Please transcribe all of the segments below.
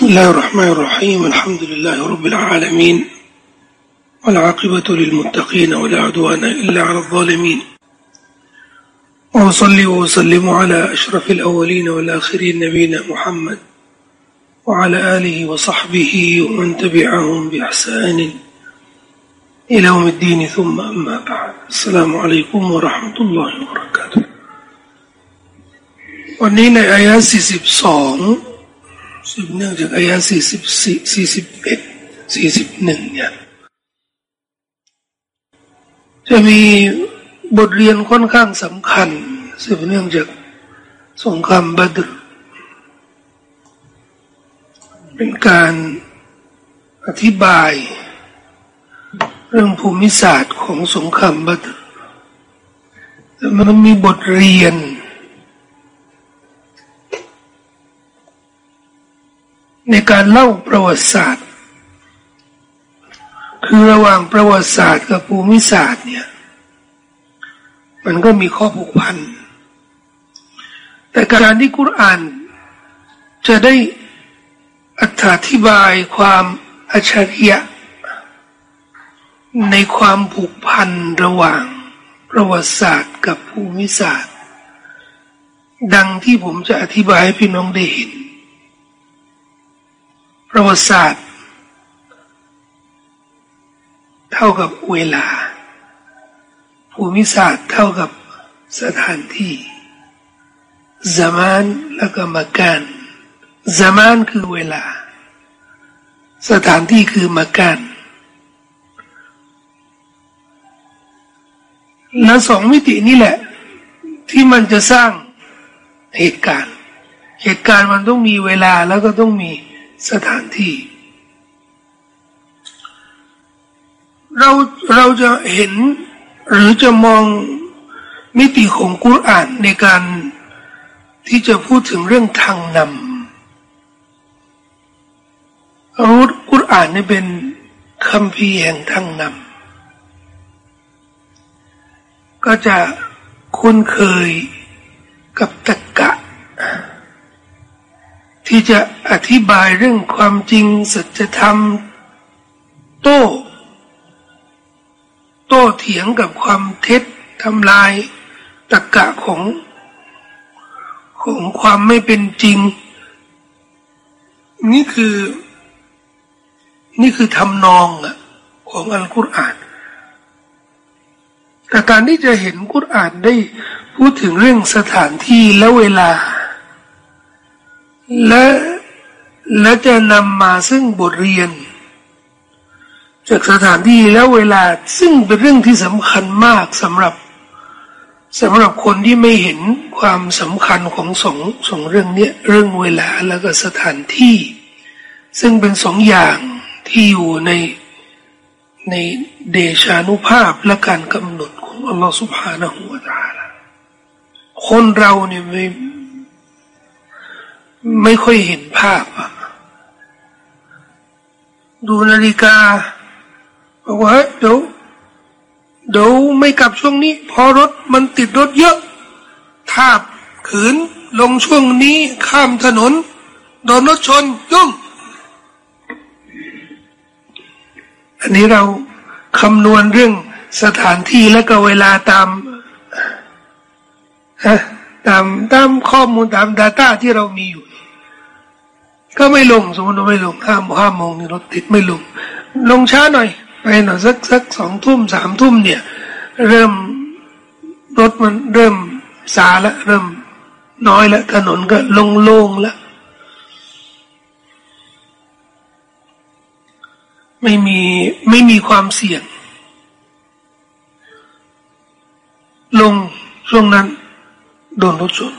بسم الله الرحمن الرحيم الحمد لله رب العالمين والعاقبة للمتقين ولا عدوان إلا على الظالمين وأصلي وأسلم على أشرف الأولين والآخرين نبينا محمد وعلى آله وصحبه ومن تبعهم بإحسان إلى يوم الدين ثم أما بعد السلام عليكم ورحمة الله وبركاته วันนี้ในอายะ42 สืบเนื่องจากอายะสี่สิบสี่สี่สิบเอ็ดสี่สิบหนึ่งเนี่ยจะมีบทเรียนค่อนข้างสำคัญ สืบเนื่องจากสงครามบัตรเป็นการอธิบาย เรื่องภูมิศาสตร์ของสงครามบัตรมันมีบทเรียน ในการเล่าประวัติศาสตร์ คือระหว่างประวัติศาสตร์กับภูมิศาสตร์เนี่ย มันก็มีข้อผูกพัน แต่การที่กุรอานจะได้อธิบายความอัจฉริยะ ในความผูกพันระหว่างประวัติศาสตร์กับภูมิศาสตร์ ดังที่ผมจะอธิบายให้พี่น้องได้เห็น ประวัติศาสตร์ เท่ากับเวลา ภูมิศาสตร์เท่ากับสถานที่สมานแล้วก็มาการสมานคือเวลา สถานที่คือมาการและสองมิตินี่แหละ ที่มันจะสร้างเหตุการณ์ เหตุการณ์มันต้องมีเวลาแล้วก็ต้องมี สถานที่ เราเราจะเห็นหรือจะมองมิติของกุรอานในการที่จะพูดถึงเรื่องทางนำอาวุธกุรอานนี่เป็นคำพีแห่งทางนำก็จะคุ้นเคยกับตะกะ ที่จะอธิบายเรื่องความจริงสัจธรรม โต้ โต้เถียงกับความเท็จทำลายตะกะของ ของความไม่เป็นจริง นี่คือ นี่คือทำนองอะของอัลกุรอานแต่การที่จะเห็นกุรอานได้พูดถึงเรื่องสถานที่และเวลา และและจะนำมาซึ่งบทเรียน จากสถานที่แล้วเวลาซึ่งเป็นเรื่องที่สำคัญมากสำหรับสำหรับคนที่ไม่เห็นความสำคัญของสองสองเรื่องนี้เรื่องเวลาแล้วก็สถานที่ ซึ่งเป็นสองอย่างที่อยู่ในในเดชานุภาพและการกำหนดของอัลลอฮฺสุบฮานะฮูวาตาลาคนเราเนี่ย ไม่ค่อยเห็นภาพอะดูนาฬิกาบอกว่าเดี๋ยวเดี๋ยวไม่กลับช่วงนี้ พอรถมันติดรถเยอะ ถ้าขืนลงช่วงนี้ข้ามถนน โดนรถชนยุ่งอันนี้เราคำนวณเรื่องสถานที่และก็เวลาตามฮะตามตามข้อมูลตาม Data ที่เรามีอยู่ ก็ไม่ลงสมมติเราไม่ลงห้าห้าโมงนี่รถติดไม่ลง ลงช้าหน่อย ไปหน่อยสักสักสองทุ่มสามทุ่มเนี่ย เริ่มรถมันเริ่มสาละเริ่มน้อยละถนนก็โล่งๆล้วไม่มีไม่มีความเสี่ยง ลงช่วงนั้นโดนรถชน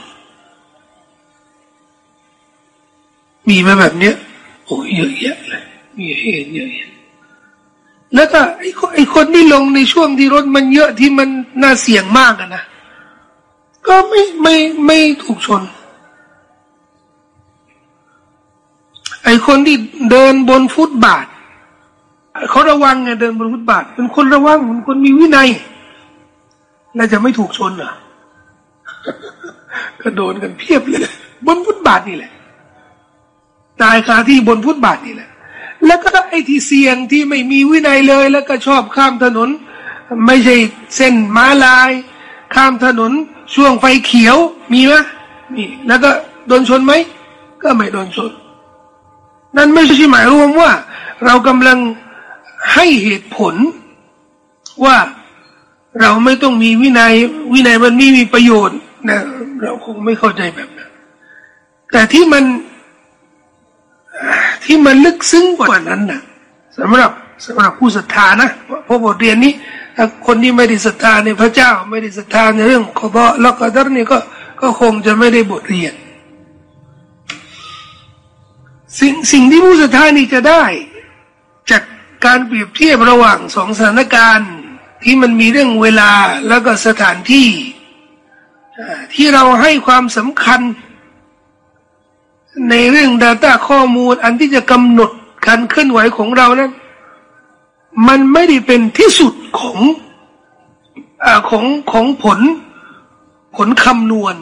มีไหมแบบเนี้ยโอ้เยอะแยะเลยมีเหตุเยอะแยะแล้วก็ไอ้ไอ้คนที่ลงในช่วงที่รถมันเยอะที่มันน่าเสี่ยงมากอะนะก็ไม่ไม่ไม่ถูกชน ไอ้คนที่เดินบนฟุตบาทเขาระวังไงเดินบนฟุตบาทเป็นคนระวังเป็นคนมีวินัยแล้วจะไม่ถูกชนเหรอก็โดนกันเพียบเลย บนฟุตบาทนี่แหละ ตายคาที่บนฟุตบาทนี่แหละ แล้วก็ไอ้ที่เสี่ยงที่ไม่มีวินัยเลย แล้วก็ชอบข้ามถนน ไม่ใช่เส้นม้าลาย ข้ามถนนช่วงไฟเขียวมีไหมมีแล้วก็โดนชนไหมก็ไม่โดนชน นั่นไม่ใช่หมายรวมว่า เรากำลังให้เหตุผลว่าเราไม่ต้องมีวินัย วินัยมันไม่มีประโยชน์นะเราคงไม่เข้าใจแบบนั้นแต่ที่มัน ที่มันลึกซึ้งกว่านั้นนะสำหรับสำหรับผู้ศรัทธานะเพราะบทเรียนนี้ถ้าคนที่ไม่ได้ศรัทธาในพระเจ้า ไม่ได้ศรัทธาในเรื่องขบแล้วก็ดัรนี่ก็ก็คงจะไม่ได้บทเรียน สิ่งสิ่งที่ผู้ศรัทธานี่จะได้ จากการเปรียบเทียบระหว่างสองสถานการณ์ที่มันมีเรื่องเวลาแล้วก็สถานที่ ที่เราให้ความสำคัญ ในเรื่อง Data ข้อมูล อันที่จะกำหนดการเคลื่อนไหวของเรานั้น มันไม่ได้เป็นที่สุดของอของของผลผลคำนวณ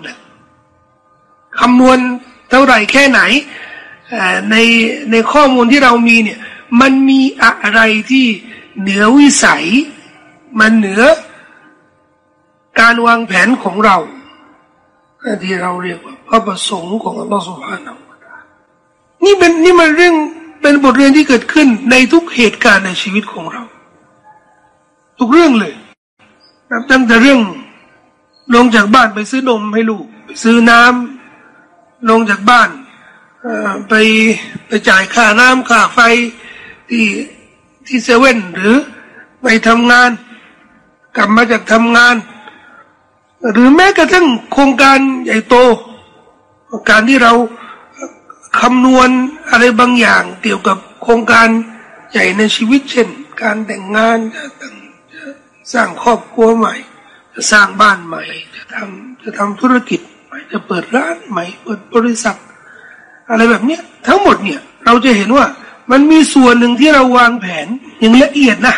คำนวณเท่าไหร่แค่ไหนในในข้อมูลที่เรามีเนี่ย มันมีอะไรที่เหนือวิสัย มันเหนือการวางแผนของเราที่เราเรียกว่าพระประสงค์ของอัลลอฮฺสุบฮานา นี่เป็นนี่มันเรื่องเป็นบทเรียนที่เกิดขึ้นในทุกเหตุการณ์ในชีวิตของเรา ทุกเรื่องเลยนับตั้งแต่เรื่อง ลงจากบ้านไปซื้อนมให้ลูกไปซื้อน้ำลงจากบ้านไปไปจ่ายค่าน้ำค่าไฟที่ที่เซเว่นหรือไปทำงาน กลับมาจากทำงาน หรือแม้กระทั่งโครงการใหญ่โต การที่เรา คำนวณอะไรบางอย่างเกี่ยวกับโครงการใหญ่ในชีวิตเช่น การแต่งงานจะสร้างครอบครัวใหม่ จะสร้างบ้านใหม่ จะทำจะทำธุรกิจใหม่จะเปิดร้านใหม่ เปิดบริษัท อะไรแบบเนี้ยทั้งหมดเนี่ยเราจะเห็นว่ามันมีส่วนหนึ่งที่เราวางแผนอย่างละเอียดนะ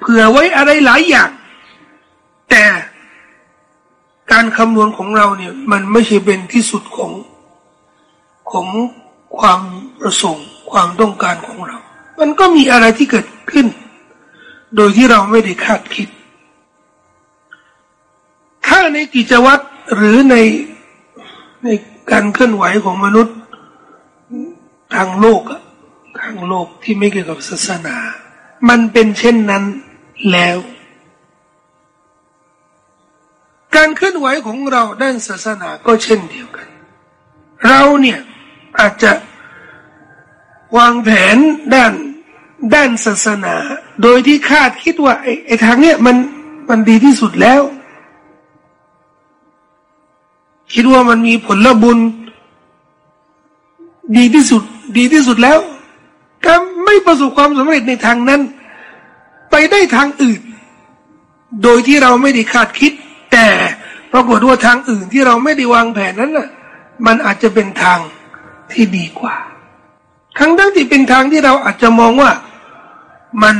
เผื่อไว้อะไรหลายอย่าง แต่การคำนวณของเราเนี่ย มันไม่ใช่เป็นที่สุดของ ของความประสงค์ ความต้องการของเรา มันก็มีอะไรที่เกิดขึ้น โดยที่เราไม่ได้คาดคิด ถ้าในกิจวัตรหรือในในการเคลื่อนไหวของมนุษย์ทางโลกทางโลกที่ไม่เกี่ยวกับศาสนา มันเป็นเช่นนั้นแล้ว การเคลื่อนไหวของเราด้านศาสนาก็เช่นเดียวกัน เราเนี่ย อาจจะวางแผนด้านด้านศาสนา โดยที่คาดคิดว่าไอ้ไอ้ทางเนี้ยมันมันดีที่สุดแล้ว คิดว่ามันมีผลบุญ ดีที่สุด ดีที่สุดแล้วก็ไม่ประสบความสำเร็จในทางนั้น ไปได้ทางอื่น โดยที่เราไม่ได้คาดคิด แต่ปรากฏว่าทางอื่นที่เราไม่ได้วางแผนนั้นน่ะ มันอาจจะเป็นทาง ที่ดีกว่าทั้งทั้งที่เป็นทางที่เราอาจจะมองว่ามัน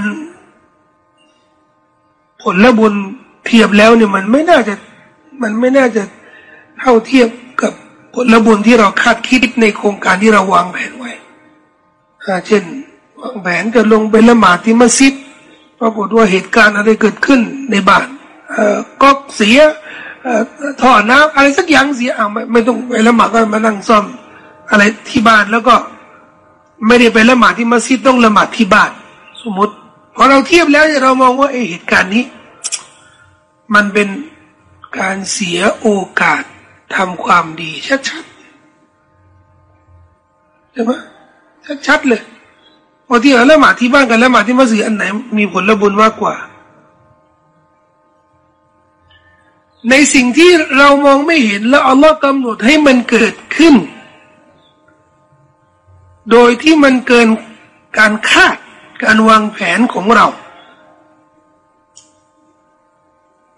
ผลและบุญเทียบแล้วเนี่ยมันไม่น่าจะมันไม่น่าจะเท่าเทียบกับผลละบุญที่เราคาดคิดในโครงการที่เราวางแผนไว้เช่นวางแผนจะลงไปละหมาดที่มัสยิดปรากฏว่าเหตุการณ์อะไรเกิดขึ้นในบ้านก็เสียท่อน้ำอะไรสักอย่างเสียอ่าไม่ไม่ต้องไปละหมาดก็มานั่งซ่อม อะไรที่บ้านแล้วก็ไม่ได้ไปละหมาดที่มัสยิดต้องละหมาดที่บ้าน สมมติพอเราเทียบแล้วเรามองว่าเหตุการณ์นี้ มันเป็นการเสียโอกาสทำความดีชัดๆใช่ไหมชัดๆเลยพอที่เราละหมาดที่บ้านกันละหมาดที่มัสยิดอันไหน มีผลบุญมากกว่า ในสิ่งที่เรามองไม่เห็นแล้วอัลลอฮ์กำหนดให้มันเกิดขึ้น โดยที่มันเกินการคาดการวางแผนของเรา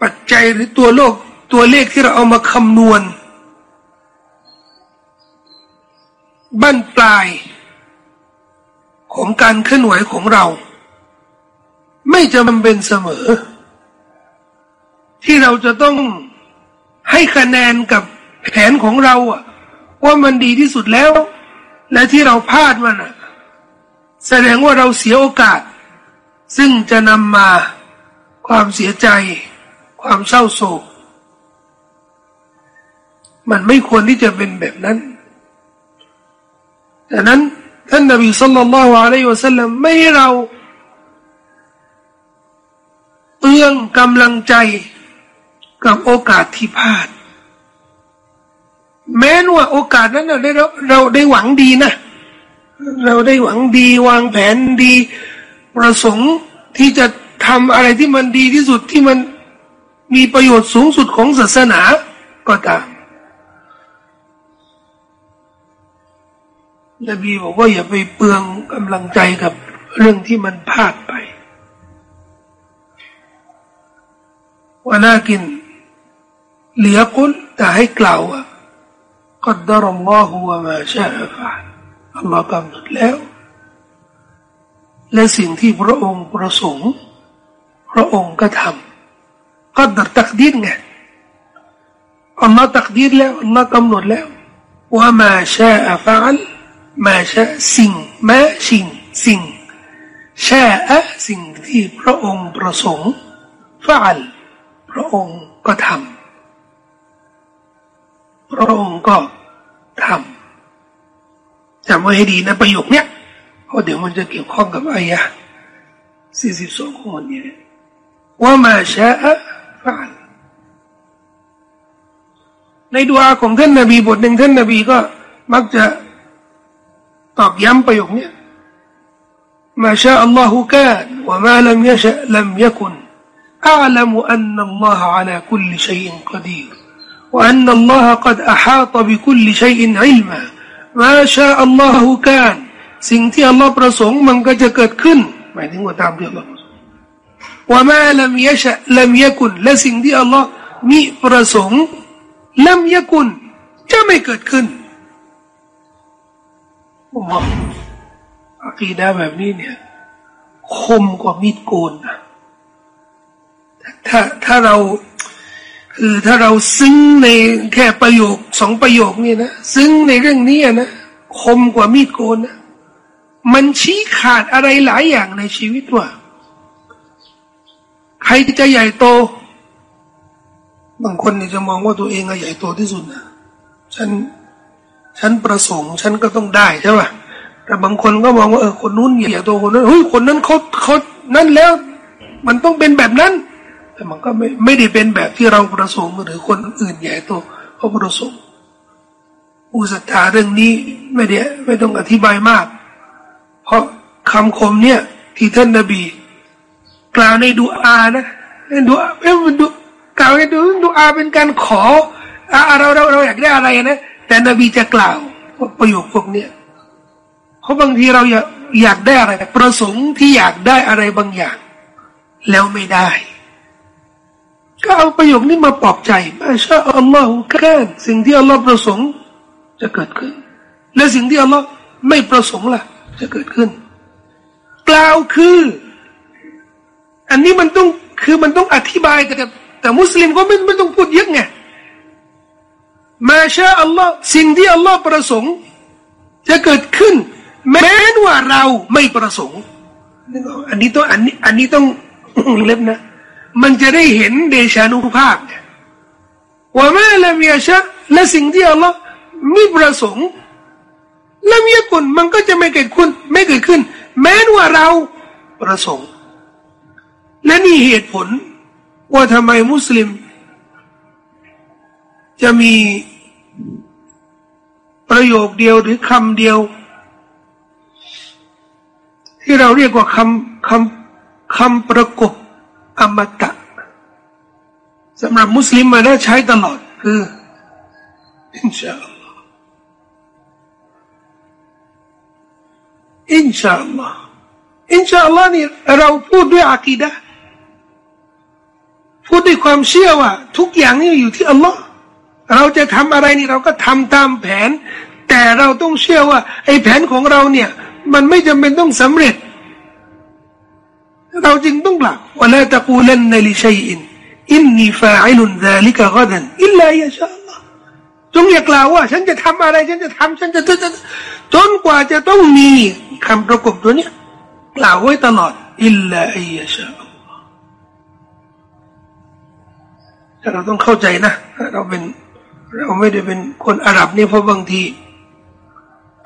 ปัจจัยหรือตัวโลกตัวเลขที่เราเอามาคำนวณบั้นปลายของการเคลื่อนไหวของเรา ไม่จะมันเป็นเสมอ ที่เราจะต้องให้คะแนนกับแผนของเราอะว่ามันดีที่สุดแล้ว และที่เราพลาดมันแสดงว่าเราเสียโอกาส ซึ่งจะนำมาความเสียใจ ความเศร้าโศก มันไม่ควรที่จะเป็นแบบนั้นดังนั้นท่านนบีสุลต่านละฮ์อะลัยฮิวะสัลลัมไม่ให้เราเอื้องกำลังใจกับโอกาสที่พลาด แม้ว่าโอกาสนั้นเราได้เราได้หวังดีนะ เราได้หวังดีวางแผนดี ประสงค์ที่จะทำอะไรที่มันดีที่สุดที่มันมีประโยชน์สูงสุดของศาสนาก็ตามนบีบอกว่าอย่าไปเปลืองกำลังใจกับเรื่องที่มันพลาดไปว่าน่ากิน เหลือกุลแต่ให้กล่าวว่า กัดดรอัลลอฮฺวะมาชาฟะอัลลอฮ์กำหนดแล้ว และสิ่งที่พระองค์ประสงค์ พระองค์ก็ทำกัดดรตักดีรไงอัลลอฮ์ตักดีรแล้วอัลลอฮ์กำหนดแล้วว่ามาชาฟะอัลมาชาสิ่งมาสิ่งสิ่งชาอะสิ่งที่พระองค์ประสงค์ฟะอัลพระองค์ก็ทำ พระองค์ก็ทำจำไว้ให้ดีนะประโยคเนี้ยเพราะเดี๋ยวมันจะเกี่ยวข้องกับอายะสี่สิบสองของวันนี้ว่ามาชาอะฟะอัลในดวงของท่านนบีบทหนึ่งท่านนบีก็มักจะตอกย้ำประโยคนี้มาชาอัลลอฮฺกานว่ามาลัมยชะลัมยกุน أعلم أن الله على كل شيء قدير وأن الله قد أحاط بكل شيء علما ما شاء الله كان สิ่งที่อัลลอฮ์ประสงค์มันก็จะเกิดขึ้นหมายถึงว่าตามที่อัลลอฮ์ประสงค์ว่ามาลัมยชะลัมยกุนและสิ่งที่อัลลอฮ์มิประสงค์ลัมยกุนจะไม่เกิดขึ้นอัลลอฮ์อะกีดาแบบนี้เนี่ยคมกว่ามีดโกนนะถ้าถ้าเรา คือถ้าเราซึ้งในแค่ประโยคสองประโยคนี่นะซึ้งในเรื่องนี้นะคมกว่ามีดโกนนะมันชี้ขาดอะไรหลายอย่างในชีวิตว่า ใครที่จะใหญ่โต บางคนเนี่ยจะมองว่าตัวเองอะใหญ่โตที่สุดนะฉันฉันประสงค์ฉันก็ต้องได้ใช่ป่ะแต่บางคนก็มองว่าเออคนนู้นใหญ่โตคนนั้นเฮ้ยคนนั้นเขาเขานั่นแล้ว มันต้องเป็นแบบนั้น แต่มันก็ไม่ไม่ได้เป็นแบบที่เราประสงค์หรือคนอื่นใหญ่โตเขาประสงค์อุสตาเรื่องนี้ไม่ได้ไม่ต้องอธิบายมาก เพราะคำคมเนี่ย ที่ท่านนบีกล่าวในดูอานะในดูอาเป็นดูกล่าวในดูดูอาเป็นการขออาเราเราเราอยากได้อะไรนะ แต่นบีจะกล่าวประโยคพวกเนี้ยเพราะบางทีเราอยากอยากได้อะไร ประสงค์ที่อยากได้อะไรบางอย่าง แล้วไม่ได้ ก็เอาประโยคนี้มาปลอบใจมาชาอัลลอฮฺแค่สิ่งที่อัลลอฮ์ประสงค์ จะเกิดขึ้น และสิ่งที่อัลลอฮ์ไม่ประสงค์ล่ะ จะเกิดขึ้น กล่าวคือ อันนี้มันต้องคือมันต้องอธิบายแต่แต่มุสลิมก็ไม่ไม่ต้องพูดเยอะไงมาชาอัลลอฮ์สิ่งที่อัลลอฮ์ประสงค์ จะเกิดขึ้น แม้ว่าเราไม่ประสงค์อันนี้ต้องอันนี้อันนี้ต้องเล็บนะ มันจะได้เห็นเดชานุภาพว่าแม่ละเมีชะและสิ่งที่อัลลอฮ์ไม่ประสงค์ละเมีคนมันก็จะไม่เกิดขึ้น ไม่เกิดขึ้น แม้ว่าเราประสงค์ และนี่เหตุผล ว่าทำไมมุสลิม จะมีประโยคเดียวหรือคำเดียว ที่เราเรียกว่าคำคำคำประกบ อมตะสำหรับมุสลิมมาได้ใช้ตลอดคืออินชาอัลลอฮ์อินชาอัลลอฮ์อินชาอัลลอฮ์นี่เราพูดด้วยอากีดะพูดด้วยความเชื่อว่า ทุกอย่างนี่อยู่ที่อัลลอฮ์เราจะทำอะไรนี่เราก็ทำตามแผน แต่เราต้องเชื่อว่า ไอ้แผนของเราเนี่ย มันไม่จำเป็นต้องสำเร็จ เราจึงต้องกล่าวว่าلا تقولن لشيء إني فاعل ذلك غدا إلا أن يشاء اللهจงอย่ากล่าวว่า ฉันจะทำอะไร ฉันจะทำฉันจะจนกว่าจะต้องมีคำประกบตัวเนี้ยกล่าวไว้ตลอดอิลลาอิยชาแต่เราต้องเข้าใจนะเราเป็นเราไม่ได้เป็นคนอาหรับนี่เพราะบางที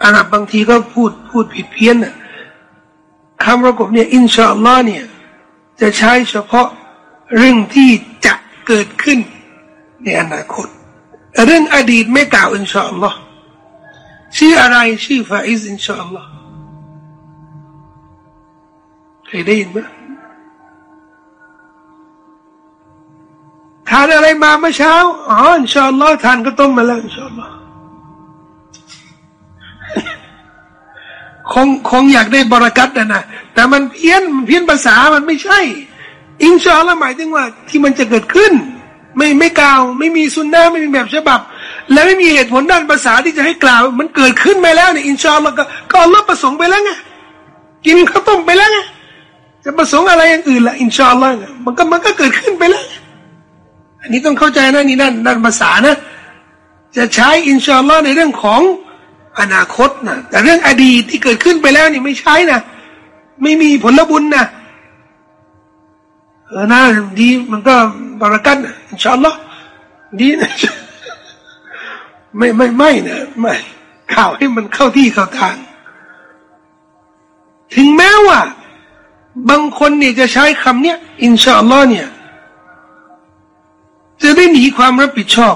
อาหรับบางทีก็พูดพูดผิดเพี้ยนน่ะ คำประกบเนี่ยอินชาอัลลอฮ์เนี่ยจะใช้เฉพาะเรื่องที่จะเกิดขึ้นในอนาคต เรื่องอดีตไม่กล่าวอินชาอัลลอฮ์ชื่ออะไรชื่อฟาอิสอินชาอัลลอฮ์เคยได้ยินไหมทานอะไรมาเมื่อเช้าอ๋ออินชาอัลลอฮ์ทานข้าวต้มมาแล้วอินชาอัลลอฮ์ คงคงอยากได้บรากัตนะนะแต่มันเพี้ยนเพี้ยนภาษามันไม่ใช่ อินชาอัลลอฮ์หมายถึงว่า ที่มันจะเกิดขึ้น ไม่ไม่กล่าว ไม่มีสุนนะไม่มีแบบฉบับ และไม่มีเหตุผลด้านภาษาที่จะให้กล่าว มันเกิดขึ้นไปแล้วเนี่ยอินชาอัลลอฮ์ก็ก็อัลลอฮ์ประสงค์ไปแล้วไงกินข้าวต้มไปแล้วไงจะประสงค์อะไรอย่างอื่นละอินชาอัลลอฮ์มันก็มันก็เกิดขึ้นไปแล้ว อันนี้ต้องเข้าใจนะนี่ด้านด้านภาษานะ จะใช้อินชาอัลลอฮ์ในเรื่องของ อนาคตนะแต่เรื่องอดีตที่เกิดขึ้นไปแล้วนี่ไม่ใช่นะไม่มีผลบุญนะเออนะดีมันก็บารักันอินชาอัลลอฮ์ดีนะไม่ไม่ไม่นะไม่ข่าวให้มันเข้าที่เข้าทาง ถึงแม้ว่า บางคนเนี่ยจะใช้คำเนี้ยอินชาอัลลอฮ์เนี่ย จะได้หนีความรับผิดชอบ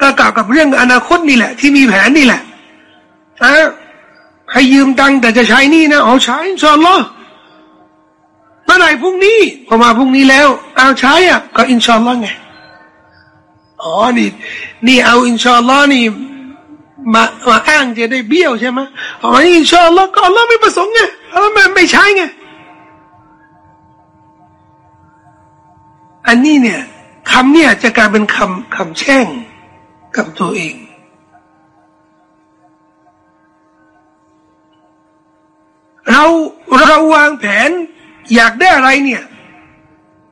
ก็กล่าวกับเรื่องอนาคตนี่แหละ ที่มีแผนนี่แหละอะให้ยืมตังค์แต่จะใช้นี่นะเอาใช้อินชอัลลอเมื่อไหร่พรุ่งนี้พอมาพรุ่งนี้แล้ว เอาใช้อะ ก็อินชอัลลอไงอ๋อนี่นี่เอาอินชอัลลอนี่มามาอ้างจะได้เบี้ยวใช่ไหมอ๋ออินชอัลลอก็อัลลอฮ์ไม่ประสงค์ไงอัลลอฮ์ไม่ไม่ใช่ไงอันนี้เนี่ยคำเนี่ยจะกลายเป็นคำคำแช่ง กับตัวเอง เราเราวางแผนอยากได้อะไรเนี่ย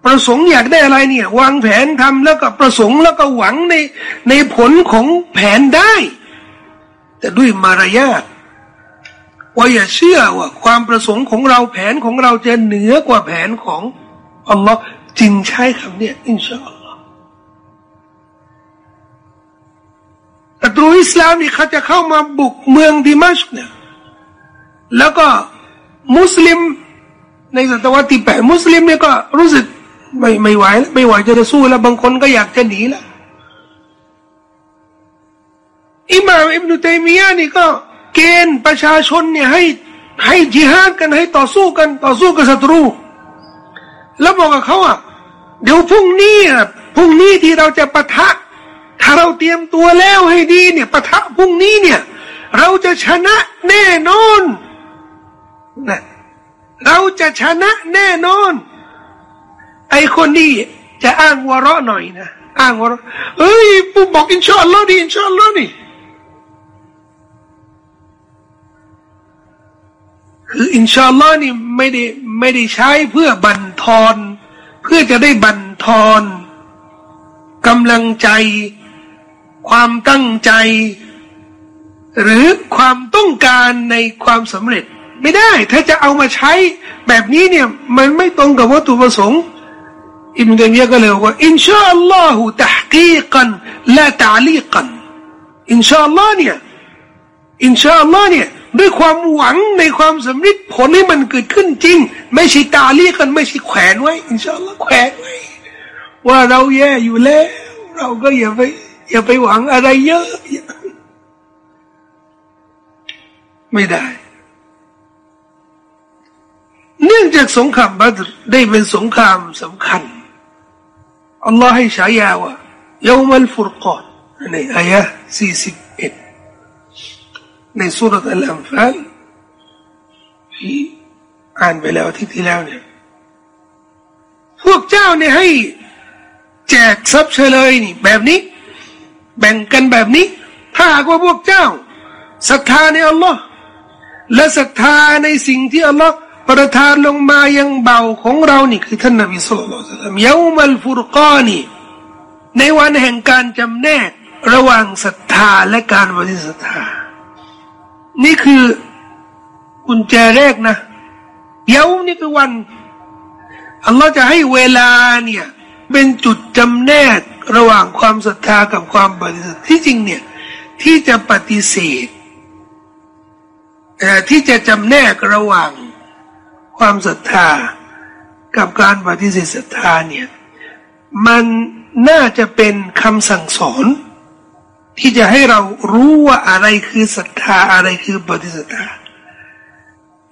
ประสงค์อยากได้อะไรเนี่ย วางแผนทำแล้วก็ประสงค์แล้วก็หวังในในผลของแผนได้ แต่ด้วยมารยาทว่าอย่าเชื่อว่าความประสงค์ของเราแผนของเราจะเหนือกว่าแผนของอัลลอฮ์จึงใช้คำเนี้ยอินชาอัลลอฮ์ ศัตรูอิสลามนี่เขาจะเข้ามาบุกเมืองดิมัชเนี่ยแล้วก็มุสลิมในศตวรรษที่แปดมุสลิมเนี่ยก็รู้สึกไม่ไม่ไหวแล้วไม่ไหวจะสู้แล้วบางคนก็อยากจะหนีแล้วอิมามอิบนุตัยมียะนี่ก็เกณฑ์ประชาชนเนี่ยให้ให้จิฮาดกันให้ต่อสู้กันต่อสู้กับศัตรู แล้วบอกกับเขาอะเดี๋ยวพรุ่งนี้พรุ่งนี้ที่เราจะปะทะ ถ้าเราเตรียมตัวแล้วให้ดีเนี่ยปะทะพรุ่งนี้เนี่ย เราจะชนะแน่นอนนะเราจะชนะแน่นอน ไอคนนี้จะอ้างวาระหน่อยนะอ้างวาระเอ้ยปู่บอกอินชาอัลลอฮ์ดีอินชาอัลลอฮ์นี่คืออินชาอัลลอฮ์นี่ไม่ได้ไม่ได้ใช้เพื่อบันทอน เพื่อจะได้บันทอนกำลังใจ ความตั้งใจ หรือความต้องการในความสำเร็จ ไม่ได้ ถ้าจะเอามาใช้แบบนี้เนี่ยมันไม่ตรงกับวัตถุประสงค์อิมเดียก็เลยว่าอินชาอัลลอฮฺตะกีกันละตาลีกันอินชาอัลลอฮ์เนี่ยอินชาอัลลอฮ์เนี่ยด้วยความหวังในความสำเร็จผลให้มันเกิดขึ้นจริง ไม่ใช่ตาลีกันไม่ใช่แขวนไว้ อินชาอัลลอฮ์แขวนไว้ ว่าเราแย่อยู่แล้ว เราก็อย่าไป อย่าไปหวังอะไรเยอะ ไม่ได้ เนื่องจากสงครามบัตรได้เป็นสงครามสำคัญอัลลอฮ์ให้ฉายาว่ายามัลฟุรกอนในอายะสี่สิบเอ็ดในสุรษอัลอัมฟัลที่อ่านไปแล้วที่ที่แล้วเนี่ยพวกเจ้าเนี่ยให้ แจกทรัพย์เฉลยนี่แบบนี้ แบ่งกันแบบนี้ ถ้าหากว่าพวกเจ้าศรัทธาในอัลลอฮ์และศรัทธาในสิ่งที่อัลลอฮ์ประทานลงมายังเบาของเรานี่คือท่านนบีสุลต่านยามัลฟุรกานีในวันแห่งการจำแนกระหว่างศรัทธาและการบริสุทธา นี่คือกุญแจแรกนะเดี๋ยวนี่คือวันอัลลอฮ์จะให้เวลาเนี่ย เป็นจุดจำแนก ระหว่างความศรัทธากับความบริสุทธิ์ที่จริงเนี่ย ที่จะปฏิเสธที่จะจำแนกระหว่างความศรัทธา กับการปฏิเสธศรัทธาเนี่ย มันน่าจะเป็นคำสั่งสอน ที่จะให้เรารู้ว่าอะไรคือศรัทธาอะไรคือปฏิเสธ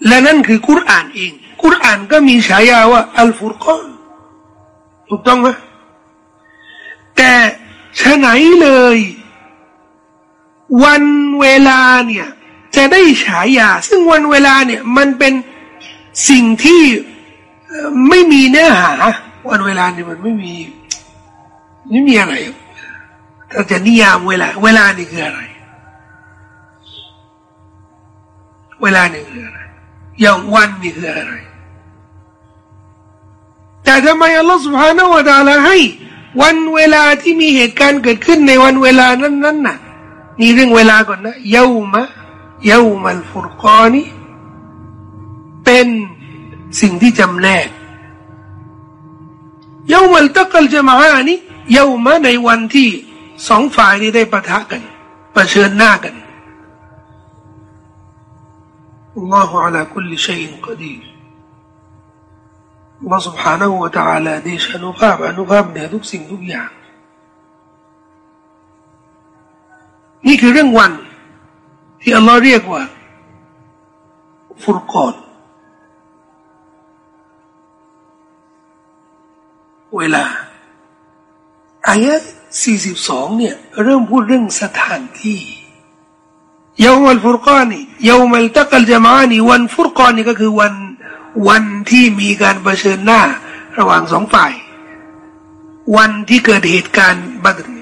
และนั่นคือกุรอานเอง กุรอานก็มีฉายาว่าอัลฟุรกอนถูกต้องไหม แต่ฉะไหนเลย วันเวลาเนี่ย จะได้ฉายา ซึ่งวันเวลาเนี่ย มันเป็นสิ่งที่ไม่มีเนื้อหา วันเวลาเนี่ยมันไม่มีไม่มีอะไรถ้าจะนิยามเวลา เวลานี่คืออะไร เวลานี่คืออะไรอย่างวันนี่คืออะไร แต่ทำไมอัลลอฮฺสุบฮานาวะตาลาให้ วันเวลาที่มีเหตุการณ์เกิดขึ้นในวันเวลานั้นนั้นน่ะนี่เรื่องเวลาก่อนนะเยาวมะเยาวมัลฟุรกานีเป็นสิ่งที่จำแนกเยาวมัลตะกัลจะมาอานี้เยาวมะในวันที่สองฝ่ายนี้ได้ปะทะกันปะเชิญหน้ากัน الله على كل شيء قدير ลอสุภาณวตาลาเดชานุภาพอนุภาพเหนือทุกสิ่งทุกอย่าง นี่คือเรื่องวัน ที่อัลลอฮ์เรียกว่า ฟุรกอนเวลาอายะ42 เนี่ย เริ่มพูดเรื่องสถานที่ยามัลฟุรกานียามัลตะกัลจามานีวันฟุรกานีก็คือวัน วันที่มีการเผชิญหน้าระหว่างสองฝ่าย วันที่เกิดเหตุการณ์บัตร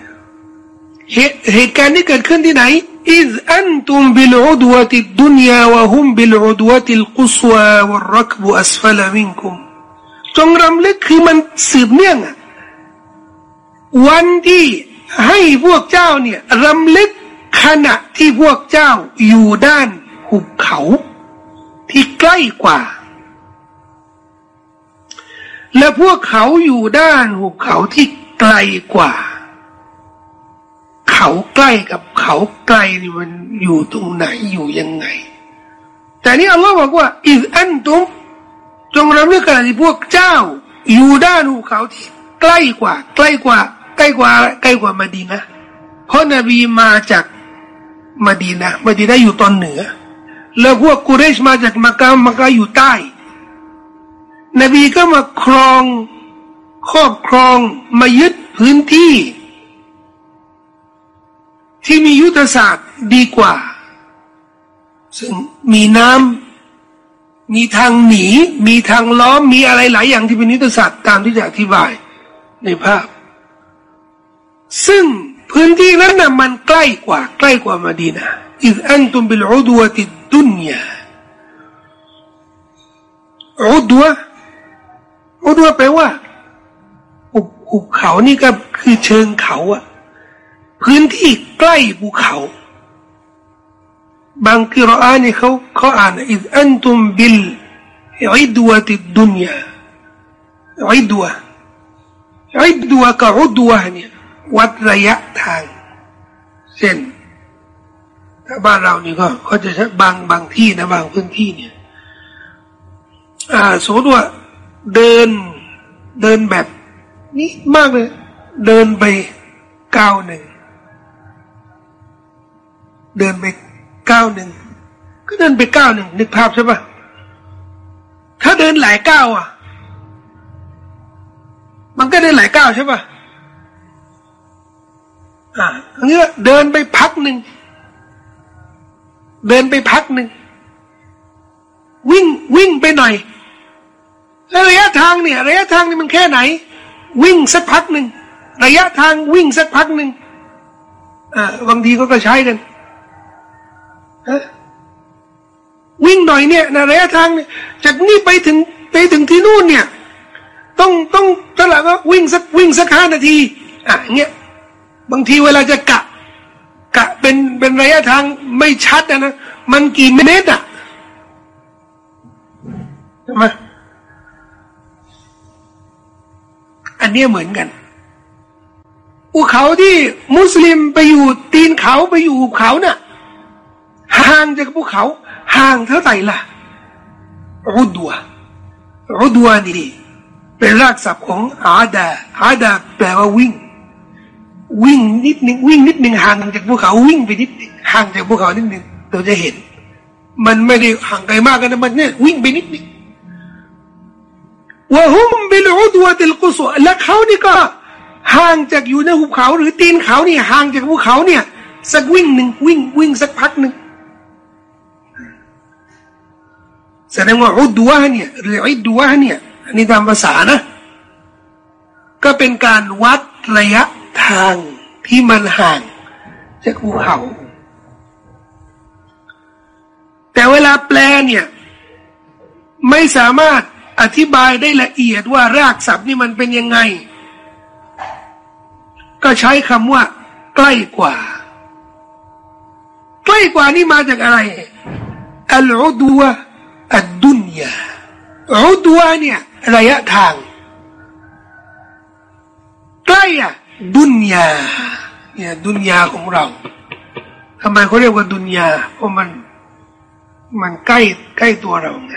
เหตุเหตุการณ์ที่เกิดขึ้นที่ไหนอิสอันตุมบิลอุดวติดุนยาวะฮุมบิลอุดวติลกุสวาวรักบุอัสฟลามิงคุมจงรำลึกคือมันสืบเนื่องวันที่ให้พวกเจ้าเนี่ยรำลึกขณะที่พวกเจ้าอยู่ด้านหุบเขา ที่ใกล้กว่า และพวกเขาอยู่ด้านหุบเขาที่ไกลกว่า เขาใกล้กับเขาไกลนี่มันอยู่ตรงไหนอยู่ยังไง แต่นี่อัลลอฮ์บอกว่าอิสอันตุมจงรำลึกกันที่พวกเจ้า อยู่ด้านหุบเขาที่ใกล้กว่า ใกล้กว่า ใกล้กว่า ใกล้กว่ามาดีนะเพราะนบีมาจากมาดีนะมาดีนะอยู่ตอนเหนือ แล้วพวกกุเรชมาจากมักกะมักกะอยู่ใต้ นบีก็มาครองครอบครองมายึดพื้นที่ ที่มียุทธศาสตร์ดีกว่า ซึ่งมีน้ำมีทางหนี มีทางล้อมมีอะไรหลายอย่างที่เป็นยุทธศาสตร์ตามที่จะอธิบายในภาพ ซึ่งพื้นที่นั้นน่ะมันใกล้กว่า ใกล้กว่ามาดีนะอิสอันตุมบิลอุดวติดดุนยาอุดวะ อุดวแปลว่าหุบหุบเขานี่ก็คือเชิงเขาอะพื้นที่ใกล้ภูเขา บางกิรอานี่เขาเขาอ่านอิอันตุมบิลอิดวติดดุนยาอิดวอิดวกับอุดวเนี่ยวัดระยะทางเช่นถ้าบ้านเรานี่ก็เขาจะใช้บางบางที่นะบางพื้นที่เนี่ย อ่าสมมติว่า เดินเดินแบบนี้มากเลย เดินไปก้าวหนึ่งเดินไปก้าวหนึ่งก็เดินไปก้าวหนึ่งนึกภาพใช่ปะถ้าเดินหลายก้าวอะ มันก็เดินหลายก้าวใช่ปะอ่าอันนี้เดินไปพักหนึ่งเดินไปพักหนึ่งวิ่งวิ่งไปหน่อย แล้วระยะทางเนี่ย ระยะทางนี่มันแค่ไหน วิ่งสักพักหนึ่งระยะทางวิ่งสักพักหนึ่งอ่าบางทีก็ก็ใช้กันวิ่งหน่อยเนี่ยนะระยะทางเนี่ยจากนี่ไปถึงไปถึงที่นู่นเนี่ย ต้องต้องตลาดก็วิ่งสักวิ่งสักห้านาทีอะเงี้ยบางทีเวลาจะกะ กะเป็นเป็นระยะทางไม่ชัดนะนะมันกี่เมตรอะใช่ไหม อันนี้เหมือนกันภูเขาที่มุสลิมไปอยู่ตีนเขาไปอยู่เขาเนะ่ะห่างจากภูเขาห่างเท่าไหร่ล่ะรุดัวรุดัวนี่เป็นรากศัพท์ของอาดาอาดาแปลว่าวิ่ง วิ่งนิดหนึ่งวิ่งนิดหนึ่งห่างจากภูเขาวิ่งไปนิดห่างจากภูเขานิดหนึ่งเราจะเห็น มันไม่ได้ห่างไกลมากกันนะมันเนี่ยวิ่งไปนิดนึง ว่าฮุมบิลอุดวะติลกุสุและเขานี่ก็ห่างจากอยู่ในภูเขา หรือตีนเขานี่ห่างจากภูเขาเนี่ย สักวิ่งหนึ่งวิ่งวิ่งสักพักหนึ่งแสดงว่าอุดวะเนี่ยหรืออิดวะเนี่ยอันนี้ตามภาษานะ ก็เป็นการวัดระยะทางที่มันห่างจากภูเขา แต่เวลาแปลเนี่ย ไม่สามารถ อธิบายได้ละเอียดว่ารากศัพท์นี่มันเป็นยังไง ก็ใช้คำว่า ใกล้กว่า ใกล้กว่านี่มาจากอะไรอัลอุดัวอัดดุนยาอุดัวเนี่ย ระยะทาง ใกล้อะดุนยาเนี่ยดุนยาของเราทำไมเขาเรียกว่าดุนยาเพราะมัน มันใกล้ใกล้ตัวเราไง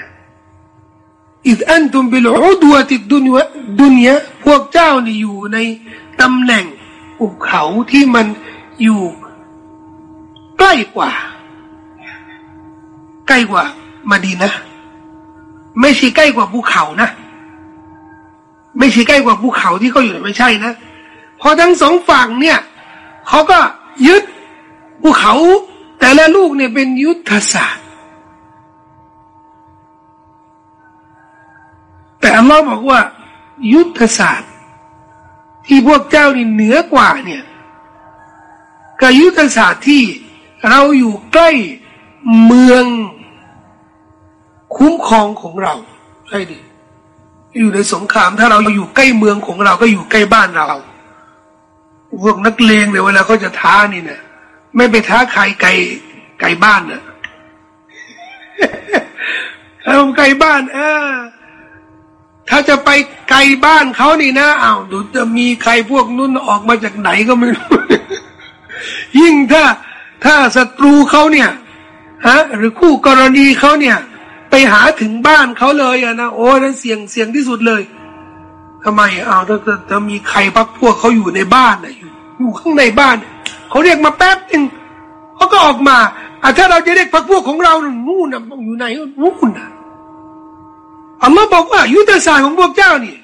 อิดอันตุมบิลอุดวติดดุนยาดุนยาพวกเจ้านี่อยู่ในตำแหน่งภูเขาที่มันอยู่ใกล้กว่า ใกล้กว่ามาดีนะ ไม่ใช่ใกล้กว่าภูเขานะ ไม่ใช่ใกล้กว่าภูเขาที่เขาอยู่ไม่ใช่นะพอทั้งสองฝั่งเนี่ยเขาก็ยึดภูเขาแต่ละลูกเนี่ยเป็นยุทธศาสตร์แต่อั ลอฮ์บอกว่า ยุทธศาสตร์ ที่พวกเจ้านี่เหนือกว่าเนี่ยกับยุทธศาสตร์ที่เราอยู่ใกล้เมืองคุ้มครองของเราใช่ดิอยู่ในสงคราม ถ้าเราอยู่ใกล้เมืองของเราก็อยู่ใกล้บ้านเราพวกนักเลงเนี่ยเวลาเขาจะท้านี่เนี่ยไม่ไปท้าใครไกลไกลบ้านนะเอาไกลบ้าน เออ ถ้าจะไปไกลบ้านเขานี่นะอ้าวดูจะมีใครพวกนู้นออกมาจากไหนก็ไม่รู้ ยิ่งถ้าถ้าศัตรูเขาเนี่ยฮะหรือคู่กรณีเขาเนี่ย ไปหาถึงบ้านเขาเลยอะนะโอ้นั้นเสียงเสียงที่สุดเลยทำไมอ้าวถ้าถ้ามีใครพักพวกเขาอยู่ในบ้านอะอยู่อยู่ข้างในบ้านเขาเรียกมาแป๊บหนึ่งเขาก็ออกมาอะถ้าเราจะเรียกพักพวกของเรานู่นน่ะอยู่ไหนนู่นน่ะ อัลลอฮ์บอกว่ายุทธศาสตร์ของพวกเจ้านี่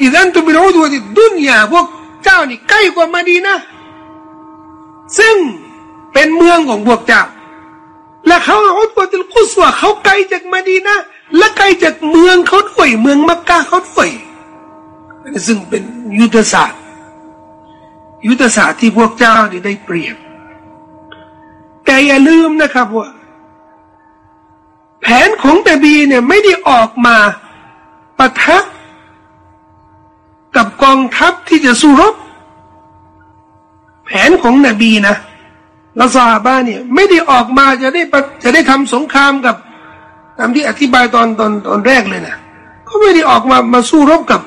อิดันตุบิโรดูดิดุนยาพวกเจ้านี่ใกล้กว่ามาดีนะ ซึ่งเป็นเมืองของพวกเจ้า และเขาอุตบติลกุสวาเขาไกลจากมาดีนะ และไกลจากเมืองเขาด้วยเมืองมักกะเขาด้วยซึ่งเป็นยุทธศาสตร์ ยุทธศาสตร์ที่พวกเจ้านี่ได้เปรียบแต่อย่าลืมนะครับว่า แผนของตบีเนี่ยไม่ได้ออกมาปะทะกับกองทัพที่จะสู้รบ แผนของนบีนะล้วซาบ้าเนี่ยไม่ได้ออกมาจะได้จะได้ทำสงครามกับตามที่อธิบายตอนตอนตอนแรกเลยนะเขาไม่ได้ออกมามาสู้รบกับ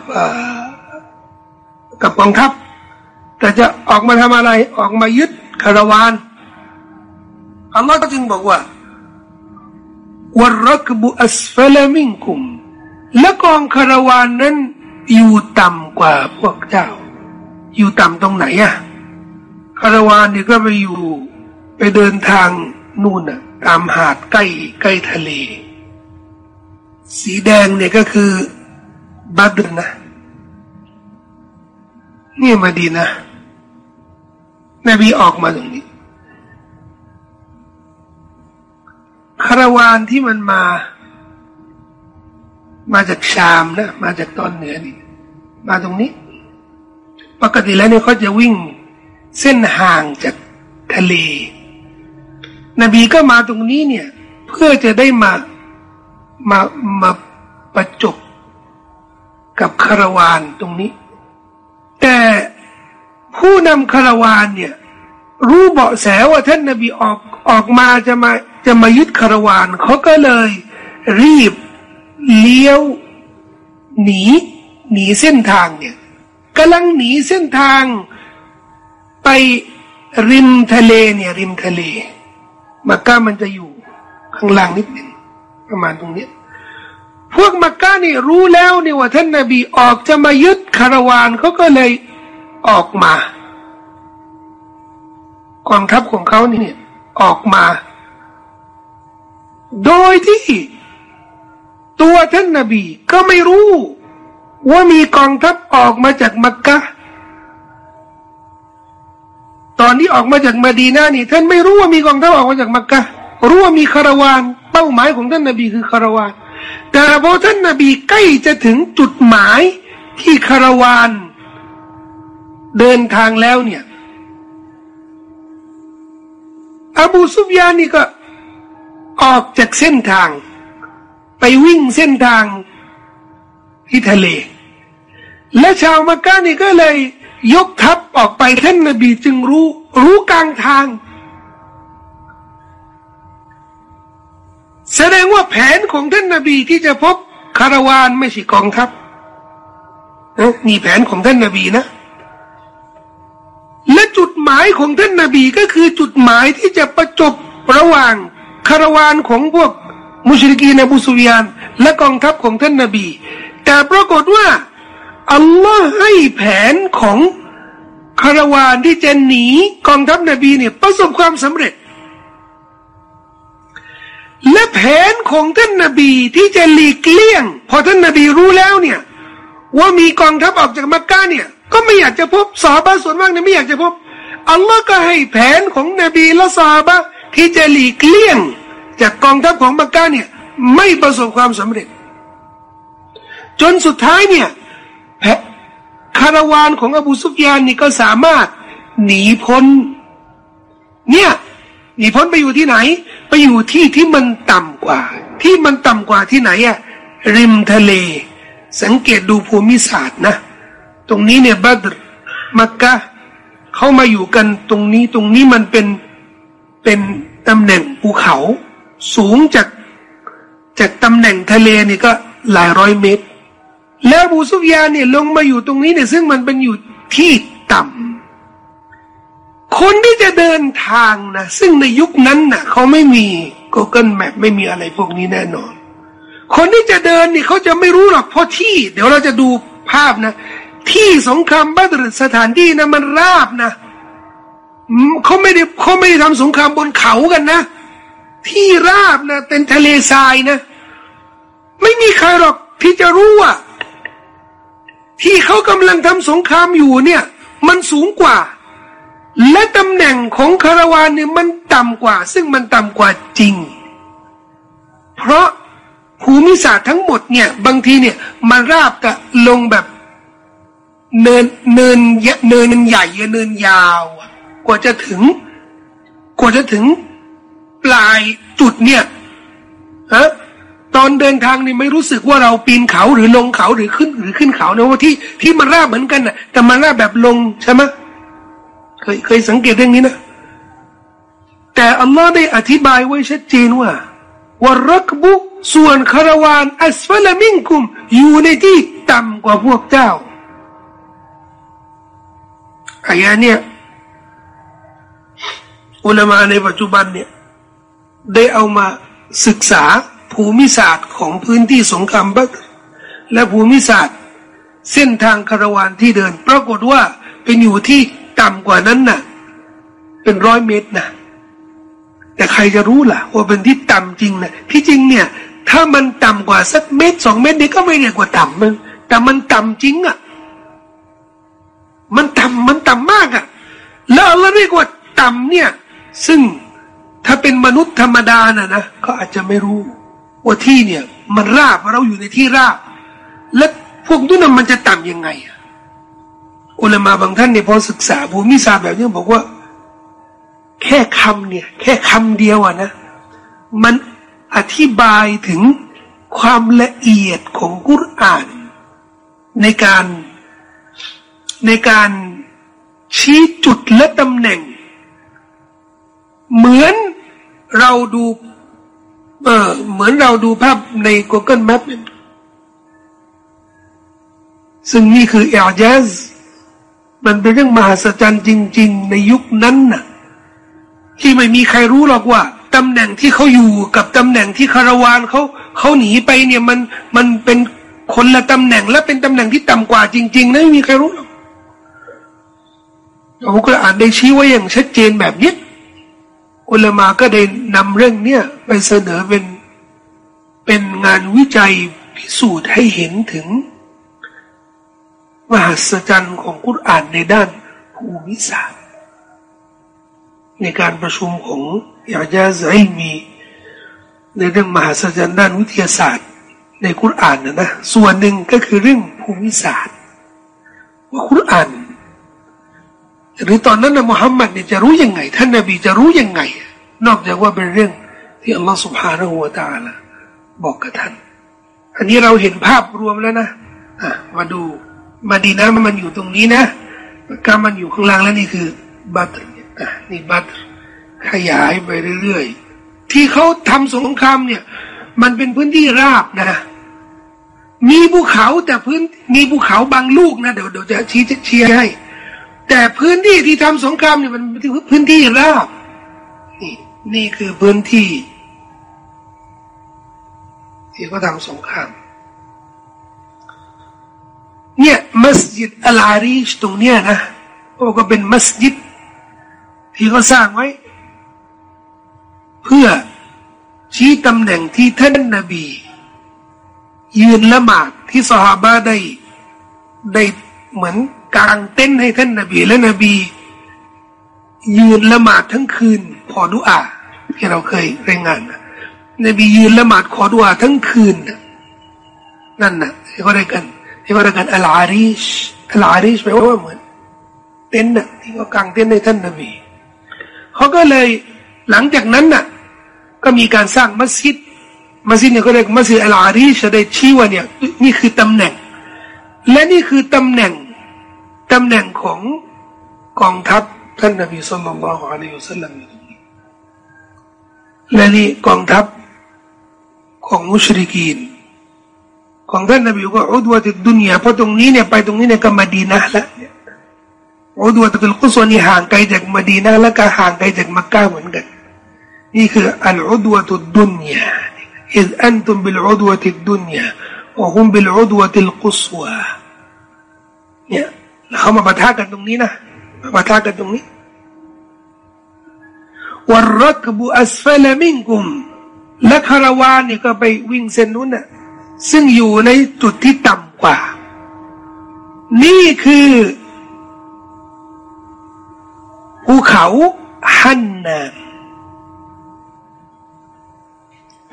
กับกองทัพ แต่จะออกมาทำอะไรออกมายึดคาราวานอัลลอฮ์ก็จึงบอกว่า วรักบุอัสฟลมิงคุม และกองคาราวานนั้น อยู่ต่ำกว่าพวกเจ้า อยู่ต่ำตรงไหนอะคาราวานนี่ก็ไปอยู่ ไปเดินทางนู่นน่ะตามหาดใกล้ใกล้ทะเล สีแดงเนี่ยก็คือบัดรนะ นี่มาดีนะนบีออกมาตรงนี้ คาราวานที่มันมา มาจากชามนะมาจากตอนเหนือนี่ มาตรงนี้ ปกติแล้วเนี่ยเขาจะวิ่ง เส้นห่างจากทะเล นบีก็มาตรงนี้เนี่ย เพื่อจะได้มามามาประจบกับคารวานตรงนี้ แต่ผู้นำคารวานเนี่ย รู้เบาะแสว่าท่านนบีออกออกมาจะมา จะมายึดคารวานเขาก็เลย รีบเลี้ยว หนี หนีเส้นทางเนี่ยกำลังหนีเส้นทาง ไปริมทะเลเนี่ย ริมทะเลมักกะมันจะอยู่ข้างล่างนิดหนึ่งประมาณตรงนี้พวกมักกะนี่รู้แล้วนี่ว่าท่านนาบีออกจะมายึดคาราวานเขาก็เลยออกมากองทัพของเขานี่ออกมา โดยที่ ตัวท่านนาบีก็ไม่รู้ ว่ามีกองทัพออกมาจากมักกะตอนที่ออกมาจากมาดีนานี่ ท่านไม่รู้ว่ามีกองทัพออกมาจากมักกะรู้ว่ามีคาราวาน เป้าหมายของท่านนาบีคือคาราวาน แต่พอท่านนาบีใกล้จะถึงจุดหมายที่คาราวาน เดินทางแล้วเนี่ย อบูซุบยานี่ก็ ออกจากเส้นทาง ไปวิ่งเส้นทางที่ทะเล และชาวมักกะนี่ก็เลย ยกทัพออกไปท่านนบีจึงรู้รู้กลางทาง แสดงว่าแผนของท่านนบีที่จะพบคาราวานไม่ใช่กองทัพนี่แผนของท่านนบีนะ และจุดหมายของท่านนบีก็คือจุดหมายที่จะประจบระหว่าง คาราวานของพวกมุชริกีนบูสุยาน และกองทัพของท่านนบี แต่ปรากฏว่าอัลลอฮ์ให้แผนของคาราวานที่จะหนีกองทัพนบีเนี่ยประสบความสำเร็จ และแผนของท่านนบีที่จะหลีกเลี่ยง พอท่านนบีรู้แล้วเนี่ย ว่ามีกองทัพออกจากมักกะเนี่ย ก็ไม่อยากจะพบสาบะส่วนมากเนี่ยไม่อยากจะพบอัลลอฮ์ก็ให้แผนของนบีและสาบะ ที่จะหลีกเลี่ยง จากกองทัพของมักกะเนี่ยไม่ประสบความสำเร็จ จนสุดท้ายเนี่ยคาราวานของอบูซุฟยานนี่ก็สามารถหนีพ้น เนี่ยหนีพ้นไปอยู่ที่ไหน ไปอยู่ที่ที่มันต่ำกว่า ที่มันต่ำกว่าที่ไหนอะริมทะเล สังเกตดูภูมิศาสตร์นะ ตรงนี้เนี่ยบัตรมักกะเขามาอยู่กันตรงนี้ตรงนี้มันเป็น เป็นตำแหน่งภูเขา สูงจากจากตำแหน่งทะเลนี่ก็หลายร้อยเมตร แล้วบูซุฟยาเนี่ยลงมาอยู่ตรงนี้เนี่ยซึ่งมันเป็นอยู่ที่ต่ำคนที่จะเดินทางนะซึ่งในยุคนั้นนะ่ะเขาไม่มี Google Map ไม่มีอะไรพวกนี้แน่นอน คนที่จะเดินเนี่ยเขาจะไม่รู้หรอกเพราะที่ เดี๋ยวเราจะดูภาพนะ ที่สงครามบัตรสถานที่นะมันราบนะ เขาไม่ได้เขาไม่ได้ทำสงครามบนเขากันนะ ที่ราบนะเป็นทะเลทรายนะ ไม่มีใครหรอกที่จะรู้ว่า ที่เขากำลังทำสงครามอยู่เนี่ย มันสูงกว่า และตำแหน่งของคาราวานเนี่ยมันต่ำกว่า ซึ่งมันต่ำกว่าจริง เพราะภูมิศาสตร์ทั้งหมดเนี่ย บางทีเนี่ย มันราบกับลงแบบ เนินเนินเนินใหญ่เนินยาว กว่าจะถึง กว่าจะถึงปลายจุดเนี่ยฮะตอนเดินทางนี่ไม่รู้สึกว่าเราปีนเขาหรือลงเขาหรือขึ้นหรือขึ้นเขานะว่าที่ที่มันราบเหมือนกันนะแต่มันราบแบบลงใช่ไหมเคยเคยสังเกตเรื่องนี้นะแต่อัลลอฮ์ได้อธิบายไว้ชัดเจนว่าว่ารักบุส่วนคาราวานอัสฟลมิงคุม อยู่ในที่ต่ำกว่าพวกเจ้าอายะเนี่ย อุลามาในปัจจุบันเนี่ยได้เอามาศึกษาภูมิศาสตร์ของพื้นที่สงครามบัตและภูมิศาสตร์ เส้นทางคาราวานที่เดิน ปรากฏว่าเป็นอยู่ที่ต่ำกว่านั้นน่ะ เป็นร้อยเมตรนะแต่ใครจะรู้ล่ะ ว่าเป็นที่ต่ำจริงนะที่จริงเนี่ย ถ้ามันต่ำกว่าสักเมตรสองเมตรนี่ก็ไม่เรียกว่าต่ำมึงแต่มันต่ำจริงอะ่ะ มันต่ำมันต่ำมากอะ่ะ แล้วเราเรียกว่าต่ำเนี่ย ซึ่งถ้าเป็นมนุษย์ธรรมดาน่ะนะก็อาจจะไม่รู้ว่าที่เนี่ย มันราบเราอยู่ในที่ราบ และพวกนู้นมันจะต่ำยังไงอุลามาบางท่านเนี่ยพอศึกษาภูมิศาสตร์แบบนี้บอกว่า แค่คำเนี่ย แค่คำเดียวอะนะ มันอธิบายถึงความละเอียดของกุรอาน ในการในการชี้จุดและตำแหน่ง เหมือนเราดู เออเหมือนเราดูภาพใน Google Map ซึ่งนี่คือเอลเจสมันเป็นเรื่องมหัศจรรย์จริง ๆ ในยุคนั้นน่ะ ที่ไม่มีใครรู้หรอกว่าตำแหน่งที่เขาอยู่กับตำแหน่งที่คาราวานเขาเขาหนีไปเนี่ยมันมันเป็นคนละตำแหน่งและเป็นตำแหน่งที่ต่ำกว่าจริง ๆ นะไม่มีใครรู้หรอกอัลกุรอานได้ชี้ไว้อย่างชัดเจนแบบนี้ อุลมาก็ได้นำเรื่องเนี้ยไปเสนอเป็นเป็นงานวิจัยพิสูจน์ให้เห็นถึง มหัศจรรย์ของกุรอานในด้านภูมิศาสตร์ในการประชุมของอยาจาไซมีในเรื่องมหัศจรรย์ด้านวิทยาศาสตร์ ในกุรอานนะนะส่วนหนึ่งก็คือเรื่องภูมิศาสตร์ ว่ากุรอาน หรือตอนนั้นนะมุฮัมมัดเนี่ยจะรู้ยังไง ท่านนบีจะรู้ยังไง นอกจากว่าเป็นเรื่องที่อัลลอฮฺสุบฮานาหัวตาละบอกกับท่าน อันนี้เราเห็นภาพรวมแล้วนะะมาดูมาดีนะมันอยู่ตรงนี้นะกามันอยู่ข้างล่างแล้วนี่คือบัตรนี่บัตรขยายไปเรื่อยๆ ที่เขาทำสงครามเนี่ย มันเป็นพื้นที่ราบนะ มีภูเขาแต่พื้นมีภูเขาบางลูกนะเดี๋ยวเดี๋ยวจะชี้ชี้ให้ แต่พื้นที่ที่ทำสงครามเนี่ยมันพื้นที่ราบนี่นี่คือพื้นที่ ที่เขาทำสงคราม เนี่ยมัสยิดอัลอารีชตรงเนี้ยนะก็เป็นมัสยิด ที่เขาสร้างไว้ เพื่อชี้ตำแหน่งที่ท่านนบี ยืนละหมาดที่สหาบาได้ได้เหมือน กางเต้นให้ท่านนบีและนบี ยืนละหมาดทั้งคืน ขอดุอาที่เราเคยรายงานนะนบียืนละหมาดขอดุอาทั้งคืนนั่นนะที่เขาเรียกกันที่เขาเรียกกันอัลอาริชอัลอาริชแปลว่าเหมือน เต็นท์นะที่เขากางเต็นท์ให้ท่านนบีเขาก็เลยหลังจากนั้นน่ะ ก็มีการสร้างมัสยิดมัสยิดเนี่ยก็เรียกมัสยิดอัลอาริชได้ชี้ว่าเนี่ยนี่คือตำแหน่ง และนี่คือตำแหน่ง ตำแหน่งของกองทัพท่านนบีสุลต่านละฮ์อะลัยฮุสลัมและนี่กองทัพของมุชริกีนของท่านนบีก็อุดวัติดดุนยาเพราะตรงนี้เนี่ยไปตรงนี้เนี่ยก็มาดีนะละอุดวัติดกุศลนี่ห่างไกลจากมาดีนะแล้วก็ห่างไกลจากมักกะเหมือนกัน นี่คืออัลอุดวัติดดุนยาอิดอันตุมบิลอุดวัติดดุนยาวะฮุมบิลอุดวัติลกุศวเนี่ย เขามาปะทะกันตรงนี้นะมาปะทะกันตรงนี้วรักบุอัสฟลมิงกุมและคาราวานเนี่ยก็ไปวิ่งเส้นนู้นน่ะซึ่งอยู่ในจุดที่ต่ำกว่า นี่คือภูเขาฮันนาน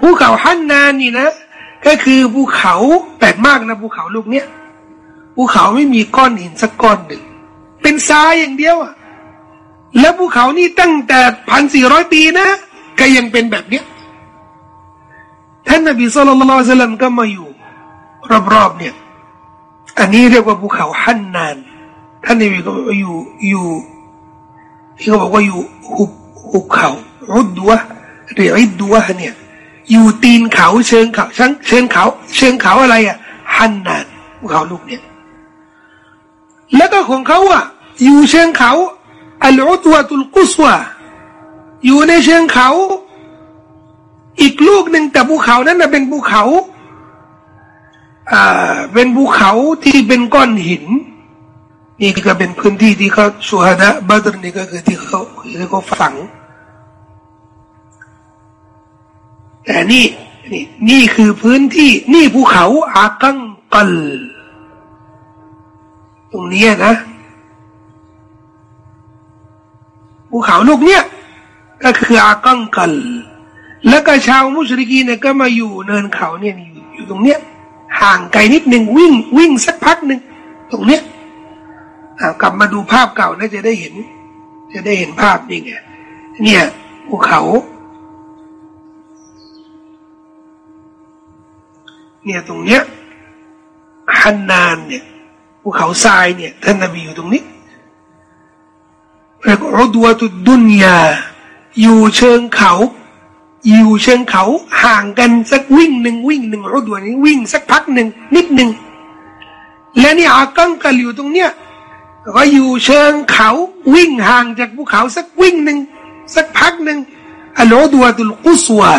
ภูเขาฮันนานนี่นะ ก็คือภูเขาแปลกมากนะภูเขาลูกเนี้ย ภูเขาไม่มีก้อนหินสักก้อนหนึ่ง เป็นทรายอย่างเดียวอะแล้วภูเขานี่ตั้งแต่พันสี่ร้อยปีนะ ก็ยังเป็นแบบเนี้ย ท่านนบีสุลต่านสัลลัมก็มาอยู่ รอบๆเนี่ย อันนี้เรียกว่าภูเขาฮันนาน ท่านนบีก็อยู่อยู่ที่เขาบอกว่าอยู่หุบหุบเขาอุดวะหรืออิดวเนี่ยอยู่ตีนเขาเชิงเขาเชิงเขา เชิงเขาอะไรอะฮันนานภูเขาลูกเนี่ย แล้วก็ของเขาอะ อยู่เชิงเขาอัลอุตวะตุลกุสวะอยู่ในเชิงเขา อีกลูกหนึ่งแต่ภูเขานั้นนะเป็นภูเขาอ่าเป็นภูเขาที่เป็นก้อนหิน นี่ก็เป็นพื้นที่ที่เขาสุฮาดะบัตรนี่ก็คือที่เขาที่เขาฝังแต่นี่นี่นี่คือพื้นที่นี่ภูเขาอากังกัล ตรงนี้นะภูเขาลูกเนี้ยก็คืออากังกัลแล้วก็ชาวมุสลิกีเนี่ยก็มาอยู่เนินเขาเนี่ยอยู่อยู่ตรงเนี้ยห่างไกลนิดหนึ่งวิ่งวิ่งสักพักหนึ่งตรงเนี้ยกลับมาดูภาพเก่าน่าจะได้เห็น จะได้เห็นภาพนี่ไงเนี่ยภูเขา เนี่ยตรงเนี้ยฮันนานเนี่ย ภูเขาทรายเนี่ยท่านนบีอยู่ตรงนี้อุดวตุดุนยาอยู่เชิงเขา อยู่เชิงเขาห่างกันสักวิ่งหนึ่งวิ่งหนึ่งอุดวนี้วิ่งสักพักหนึ่งนิดหนึ่งและนี่อากังกันอยู่ตรงเนี้ยก็อยู่เชิงเขาวิ่งห่างจากภูเขาสักวิ่งหนึ่งสักพักหนึ่งอัลอดวตุลกุสวา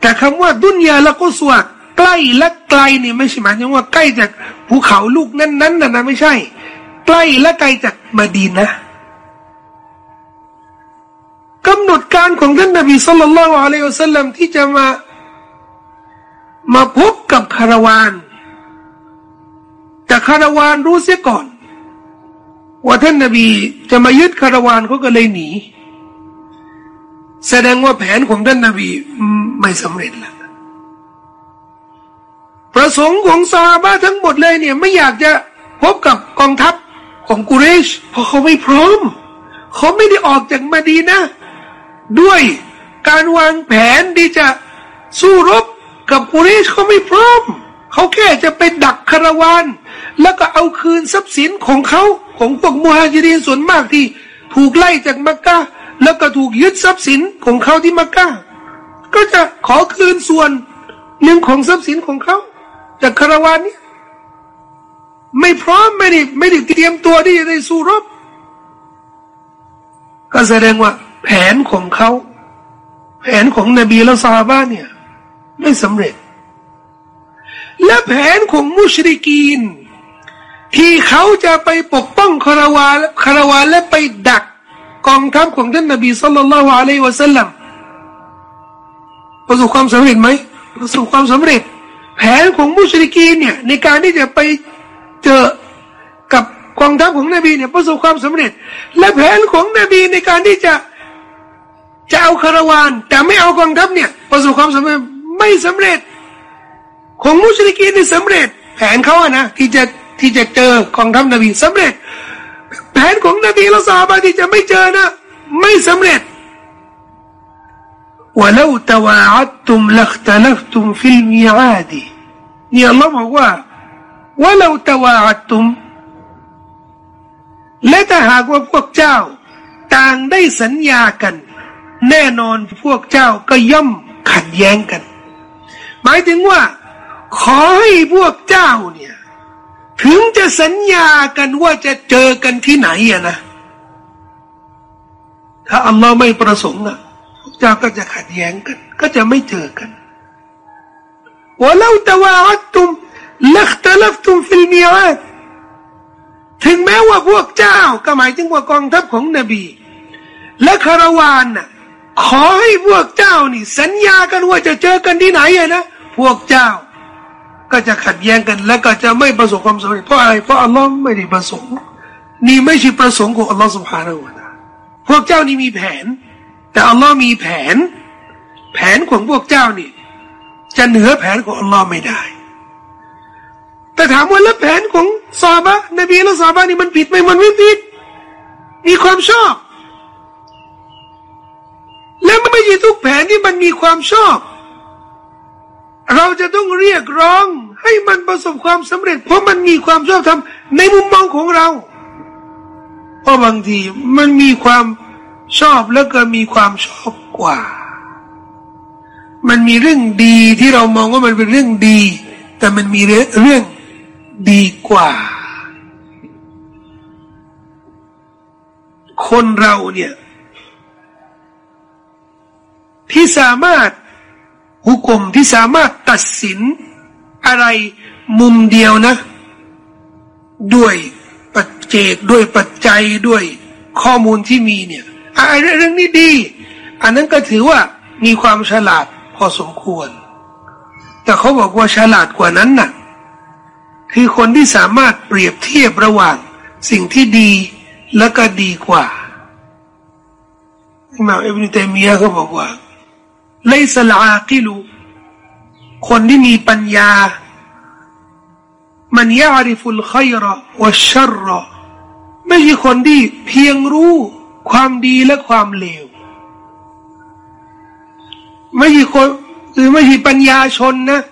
แต่คำว่าดุนยาและกุสวา ใกล้และไกลนี่ไม่ใช่หมายถึงว่าใกล้จากภูเขาลูกนั้นๆนนะนะไม่ใช่ ใกล้และไกลจากมาดีนะกำหนดการของท่านนบีสุลต่านละอะลัยฮุสลัมที่จะมามาพบกับคาราวาน แต่คาราวานรู้เสียก่อน ว่าท่านนบีจะมายึดคาราวานเขาก็เลยหนี แสดงว่าแผนของท่านนบีไม่สำเร็จแล้ว ประสงค์ของซาบะทั้งหมดเลยเนี่ยไม่อยากจะพบกับกองทัพของกุเรชเพราะเขาไม่พร้อม เขาไม่ได้ออกจากมาดีนะ ด้วยการวางแผนที่จะสู้รบกับกุเรชเขาไม่พร้อม เขาแค่จะไปดักคาราวาน แล้วก็เอาคืนทรัพย์สินของเขาของพวกมูฮัจิรินส่วนมากที่ถูกไล่จากมักกะแล้วก็ถูกยึดทรัพย์สินของเขาที่มักกะก็จะขอคืนส่วนหนึ่งของทรัพย์สินของเขา จากคารวานนี้ไม่พร้อมไม่ได้ไม่ได้เตรียมตัวที่จะได้สู้รบ ก็แสดงว่าแผนของเขา แผนของนบีและซาบะเนี่ย ไม่สำเร็จ และแผนของมุชริกีน ที่เขาจะไปปกป้องคารวาคารวาและไปดักกองทัพของท่านนบีสุลต่านละฮ์อะลัยวะสัลลัมประสบความสำเร็จไหมประสบความสำเร็จ แผนของมุสลิกีเนี่ยในการที่จะไปเจอกับกองทัพของนบีเนี่ยประสบความสำเร็จ และแผนของนบีในการที่จะจะเอาคาราวาน แต่ไม่เอากองทัพเนี่ยประสบความสำเร็จไม่สำเร็จ ของมุสลิกีนี่สำเร็จ แผนเขาอะนะที่จะที่จะเจอกองทัพนบีสำเร็จ แผนของนบีและสาบาที่จะไม่เจอนะไม่สำเร็จ ولو تواعدتم لاختلفتم في الميعاد นี่อัลลอฮ์บอกว่าว่าเราตวาอัตุมและถ้าหากว่าพวกเจ้า ต่างได้สัญญากัน แน่นอนพวกเจ้าก็ย่อมขัดแย้งกัน หมายถึงว่า ขอให้พวกเจ้าเนี่ย ถึงจะสัญญากันว่าจะเจอกันที่ไหนอะนะ ถ้าอัลลอฮ์ไม่ประสงค์อะพวกเจ้าก็จะขัดแย้งกัน ก็จะไม่เจอกัน ว่าเราตวาอัตุมลักตลัฟตุมฟิลมีอาดถึงแม้ว่าพวกเจ้าก็หมายถึงว่ากองทัพของนบี และคาราวานน่ะขอให้พวกเจ้านี่ สัญญากันว่าจะเจอกันที่ไหนอะนะพวกเจ้า ก็จะขัดแย้งกัน และก็จะไม่ประสบความสำเร็จเพราะอะไรเพราะอัลลอฮ์ไม่ได้ประสงค์ นี่ไม่ใช่ประสงค์ของอัลลอฮ์สุบฮานาอูตาพวกเจ้านี่มีแผน แต่อัลลอฮ์มีแผน แผนของพวกเจ้านี่ จะเหนือแผนของอัลลอฮ์ไม่ได้ แต่ถามว่าแล้วแผนของซาบะนบีและซาบะนี่มันผิดไหมมันไม่ผิด มีความชอบ และไม่ใช่ทุกแผนที่มันมีความชอบ เราจะต้องเรียกร้อง ให้มันประสบความสำเร็จ เพราะมันมีความชอบธรรมในมุมมองของเรา เพราะบางทีมันมีความชอบแล้วก็มีความชอบกว่า มันมีเรื่องดีที่เรามองว่ามันเป็นเรื่องดี แต่มันมีเรื่องดีกว่า คนเราเนี่ย ที่สามารถหุกมที่สามารถตัดสินอะไรมุมเดียวนะ ด้วยปัจเจกด้วยปัจจัยด้วยข้อมูลที่มีเนี่ยอะไรเรื่องนี้ดี อันนั้นก็ถือว่ามีความฉลาด อสมควร แต่เขาบอกว่าฉลาดกว่านั้นน่ะ คือคนที่สามารถเปรียบเทียบระหว่างสิ่งที่ดีและก็ดีกว่าอิมามอิบนุตัยมียะเขาบอกว่าไลสลากิลูคนที่มีปัญญา มันยาริฟุลขัยระวะชัรระไม่ใช่คนที่เพียงรู้ความดีและความเลว ไม่ใช่คนหรือไม่ใช่ปัญญาชนนะ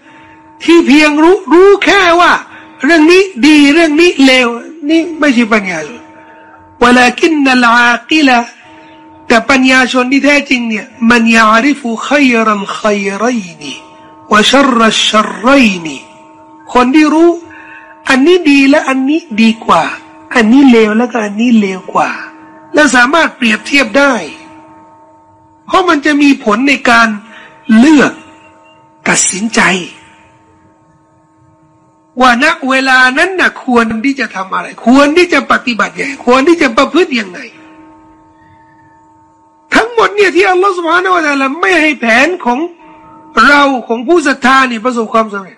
ที่เพียงรู้รู้แค่ว่า เรื่องนี้ดีเรื่องนี้เลวนี่ไม่ใช่ปัญญาชนวลากินนลากิละแต่ปัญญาชนที่แท้จริงเนี่ยมันยาริฟุขยรัลขัยนีวะชรชรไรนีคนที่รู้ อันนี้ดีและอันนี้ดีกว่า อันนี้เลวแล้วก็อันนี้เลวกว่า และสามารถเปรียบเทียบได้ เพราะมันจะมีผลในการ เลือกตัดสินใจ ว่าณเวลานั้นนะควรที่จะทำอะไร ควรที่จะปฏิบัติอย่างควรที่จะประพฤติอยังไง ทั้งหมดเนี่ยที่อัลลอฮฺสุบฮานาวะตะลาไม่ให้แผนของเราของผู้ศรัทธานี่ประสบความสำเร็จ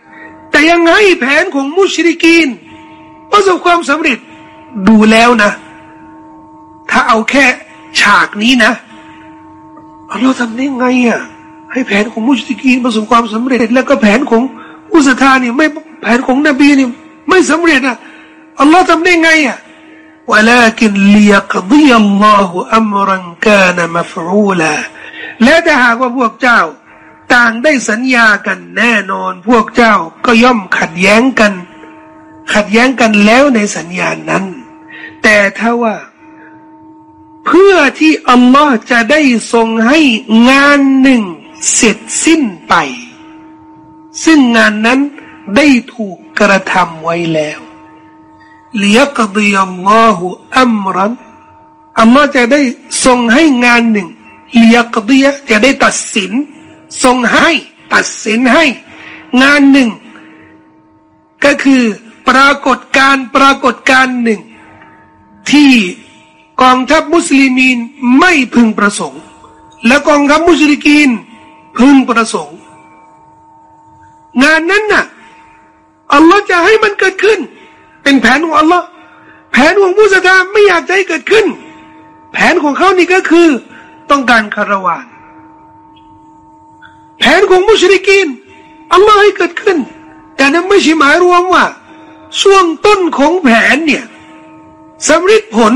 แต่ยังไงแผนของมุชริกีนประสบความสำเร็จดูแล้วนะ ถ้าเอาแค่ฉากนี้นะอัลลอฮฺทำได้ไงอะ ให้แผนของมุชริกีนประสบความสำเร็จ แล้วก็แผนของผู้ศรัทธานี่ไม่แผนของนบีนี่ไม่สำเร็จอ่ะอัลลอฮ์ทำได้ไงอ่ะ ولكن ليقضي الله أمرا كان مفعولا และถ้าหากว่าพวกเจ้า ต่างได้สัญญากันแน่นอน พวกเจ้าก็ย่อมขัดแย้งกัน ขัดแย้งกันแล้วในสัญญานั้น แต่ถ้าว่า เพื่อที่อัลลอฮ์จะได้ทรงให้งานหนึ่ง เสร็จสิ้นไป ซึ่งงานนั้นได้ถูกกระทำไว้แล้วเลียกดีอัลลอฮฺอัมรันอัลลอฮ์จะได้ทรงให้งานหนึ่งเลียกดีจะได้ตัดสิน ทรงให้ ตัดสินให้ งานหนึ่ง ก็คือปรากฏการปรากฏการหนึ่ง ที่กองทัพมุสลิมีนไม่พึงประสงค์ และกองทัพมุสลิกีน พึงประสงค์ งานนั้นน่ะอัลลอฮ์จะให้มันเกิดขึ้น เป็นแผนของอัลลอฮ์แผนของผู้ศรัทธาไม่อยากจะให้เกิดขึ้น แผนของเขานี่ก็คือ ต้องการคารวานแผนของมุชริกินอัลลอฮ์ให้เกิดขึ้น แต่นั้นไม่ใช่หมายรวมว่า ช่วงต้นของแผนเนี่ยสำเร็จผล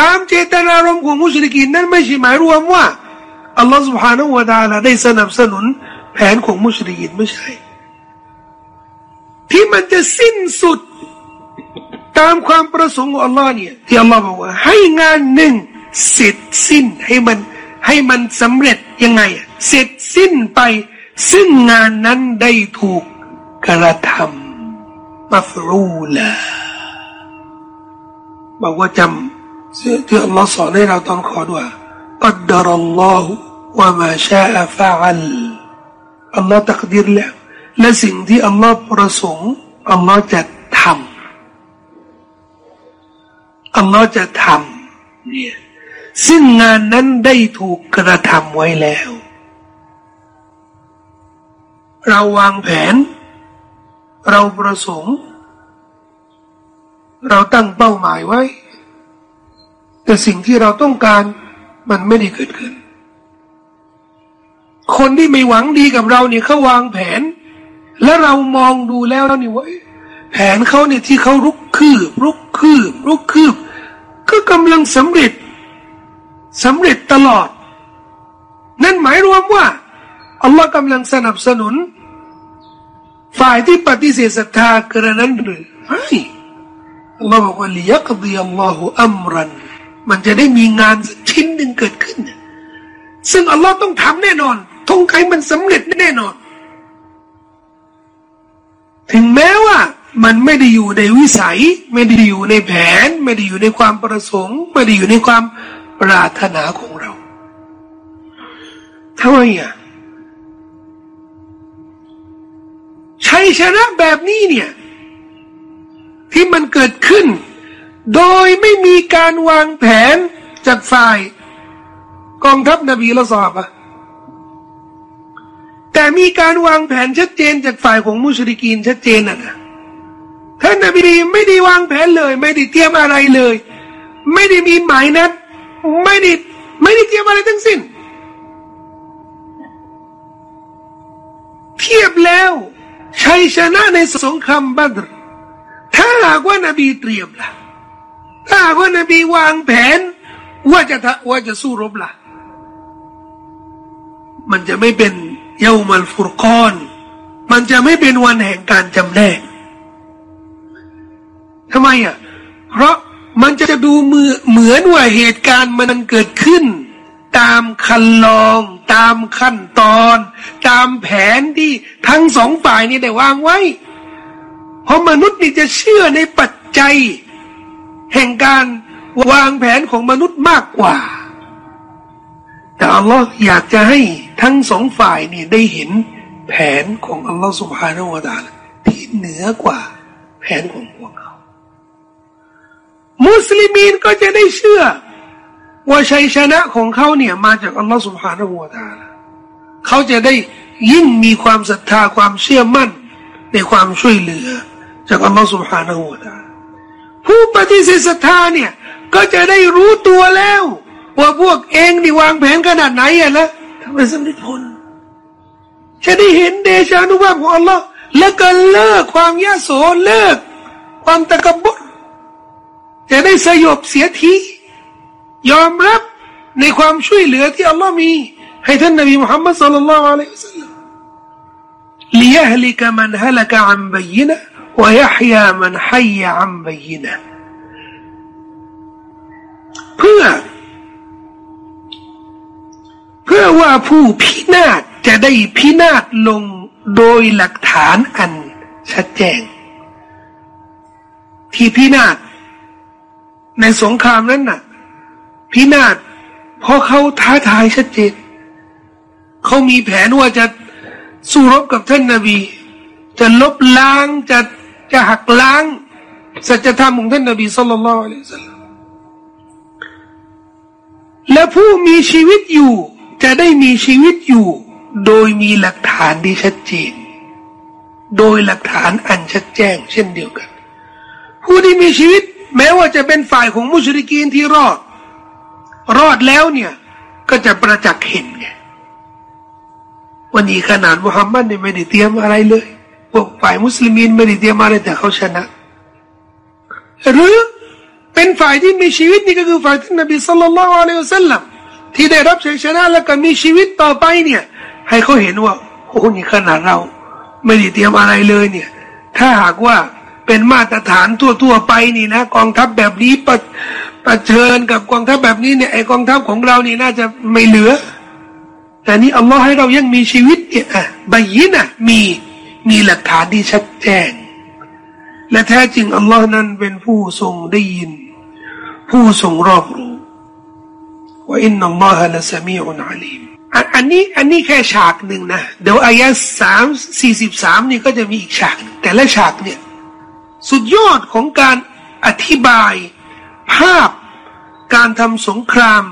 ตามเจตนารมณ์ของมุชริกินนั้นไม่ใช่หมายรวมว่า อัลลอฮฺสุบฮานาวะดาลาได้สนับสนุนแผนของมุชริกินไม่ใช่ ที่มันจะสิ้นสุดตามความประสงค์ของอัลลอฮ์เนี่ยที่อัลลอฮ์บอกว่าให้งานหนึ่งเสร็จสิ้นให้มันให้มันสำเร็จยังไงเสร็จสิ้นไป ซึ่งงานนั้นได้ถูกกระทำมาฟรูละบอกว่าจำที่อัลลอฮ์สอนให้เราตอนขอด้วยอัลดารัลลอฮฺ ว่ามาชาฟะอัลอัลลอฮ์ตักดิรแล้วและสิ่งที่อัลลอฮ์ประสงค์อัลลอฮ์จะทำอัลลอฮ์จะทำเนี่ยซึ่งงานนั้นได้ถูกกระทำไว้แล้ว เราวางแผน เราประสงค์ เราตั้งเป้าหมายไว้ แต่สิ่งที่เราต้องการมันไม่ได้เกิดขึ้น คนที่ไม่หวังดีกับเราเนี่ยเขาวางแผน แล้วเรามองดูแล้วนี่ว่าแผนเขาเนี่ยที่เขารุกคืบรุกคืบรุกคืบ ก็กำลังสำเร็จสำเร็จตลอด นั่นหมายรวมว่าอัลลอฮ์กำลังสนับสนุน ฝ่ายที่ปฏิเสธศรัทธากระนั้นหรือไม่อัลลอฮ์บอกว่าลิยักดีอัลลอฮฺอัมรัน มันจะได้มีงานชิ้นหนึ่งเกิดขึ้น ซึ่งอัลลอฮ์ต้องทำแน่นอน ทงไคมันสำเร็จแน่นอน ถึงแม้ว่ามันไม่ได้อยู่ในวิสัย ไม่ได้อยู่ในแผน ไม่ได้อยู่ในความประสงค์ ไม่ได้อยู่ในความปรารถนาของเราทำไมอะชัยชนะแบบนี้เนี่ย ที่มันเกิดขึ้น โดยไม่มีการวางแผนจากฝ่าย กองทัพนบีละสอบอะ แต่มีการวางแผนชัดเจนจากฝ่ายของมุชริกีนชัดเจนนะท่านนบีไม่ได้วางแผนเลย ไม่ได้เตรียมอะไรเลย ไม่ได้มีหมายนัดไม่ได้ไม่ได้เตรียมอะไรทั้งสิ้น เทียบแล้วชัยชนะในสงครามบัตรถ้าหากว่านบีเตรียมล่ะถ้าหากว่านบีวางแผน ว่าจะว่าจะสู้รบล่ะ มันจะไม่เป็น เยามัลฟุรกอน มันจะไม่เป็นวันแห่งการจำแนกทำไมอะ เพราะมันจะดูมือเหมือนว่าเหตุการณ์มันเกิดขึ้น ตามคันลอง ตามขั้นตอน ตามแผนที่ทั้งสองฝ่ายนี่ได้วางไว้ เพราะมนุษย์นี่จะเชื่อในปัจจัย แห่งการวางแผนของมนุษย์มากกว่า แต่อัลลอฮ์อยากจะให้ ทั้งสองฝ่ายเนี่ยได้เห็นแผนของอัลลอฮ์สุบฮานาวะตาลที่เหนือกว่าแผนของพวกเขา มุสลิมีนก็จะได้เชื่อ ว่าชัยชนะของเขาเนี่ยมาจากอัลลอฮ์สุบฮานาวะตาลเขาจะได้ยิ่งมีความศรัทธาความเชื่อมั่นในความช่วยเหลือ จากอัลลอฮ์สุบฮานาหูตาผู้ปฏิเสธศรัทธาเนี่ย ก็จะได้รู้ตัวแล้ว ว่าพวกเองนี่วางแผนขนาดไหนอะนะ ทำไมสำเร็จผลจะได้เห็นเดชานุภาพของอัลลอฮ์แล้วก็เลิกความยาโสเลิก ความตะกบดจะได้สยบเสียทียอมรับในความช่วยเหลือที่อัลลอฮ์มี ให้ท่านนบีมุฮัมมัดสุลลัลลอฮุอะลัยฮิวสัลลัม ليهلك من هلك عن بينه ويحيى من حي عن بينه เพื่อ เพื่อว่าผู้พินาศจะได้พินาศลงโดยหลักฐานอันชัดแจ้ง ที่พินาศในสงครามนั้นน่ะ พินาศเพราะเขาท้าทายชัดเจนเขามีแผนว่าจะสู้รบกับท่านนาบี จะลบล้างจะจะหักล้างสัจธรรมของท่านนาบีสุลต่านละอัลลฮฺและผู้มีชีวิตอยู่ จะได้มีชีวิตอยู่ โดยมีหลักฐานที่ชัดเจน โดยหลักฐานอันชัดแจ้ง เช่นเดียวกัน ผู้ที่มีชีวิต แม้ว่าจะเป็นฝ่ายของมุชริกีนที่รอด รอดแล้วเนี่ยก็จะประจักษ์เห็นไงวันนี้ขนาดมุฮัมมัดเนี่ยไม่ได้เตรียมอะไรเลยพวกฝ่ายมุสลิมินไม่ได้เตรียมอะไรแต่เขาชนะ หรือเป็นฝ่ายที่มีชีวิตนี่ก็คือฝ่ายที่นบีสุลต่านละอัลลอฮฺสัลลัม ที่ได้รับชัยชนะแล้วก็มีชีวิตต่อไปเนี่ย ให้เขาเห็นว่าโอ้นี่ขนาดเรา ไม่ได้เตรียมอะไรเลยเนี่ย ถ้าหากว่าเป็นมาตรฐานทั่วๆไปนี่นะกองทัพแบบนี้ประประเชิญกับกองทัพแบบนี้เนี่ยไอกองทัพของเรานี่น่าจะไม่เหลือ แต่นี้อัลลอฮ์ให้เรายังมีชีวิตเนี่ยอะบยินะมีมีหลักฐานที่ชัดแจ้ง และแท้จริงอัลลอฮ์นั้นเป็นผู้ทรงได้ยิน ผู้ทรงรอบรู้ ว่าอินนัลลอฮะละสมีอุนอาลีมอันนี้อันนี้แค่ฉากหนึ่งนะ เดี๋ยวอายะสามสี่สิบสามนี่ก็จะมีอีกฉาก แต่ละฉากเนี่ย สุดยอดของการอธิบาย ภาพการทำสงคราม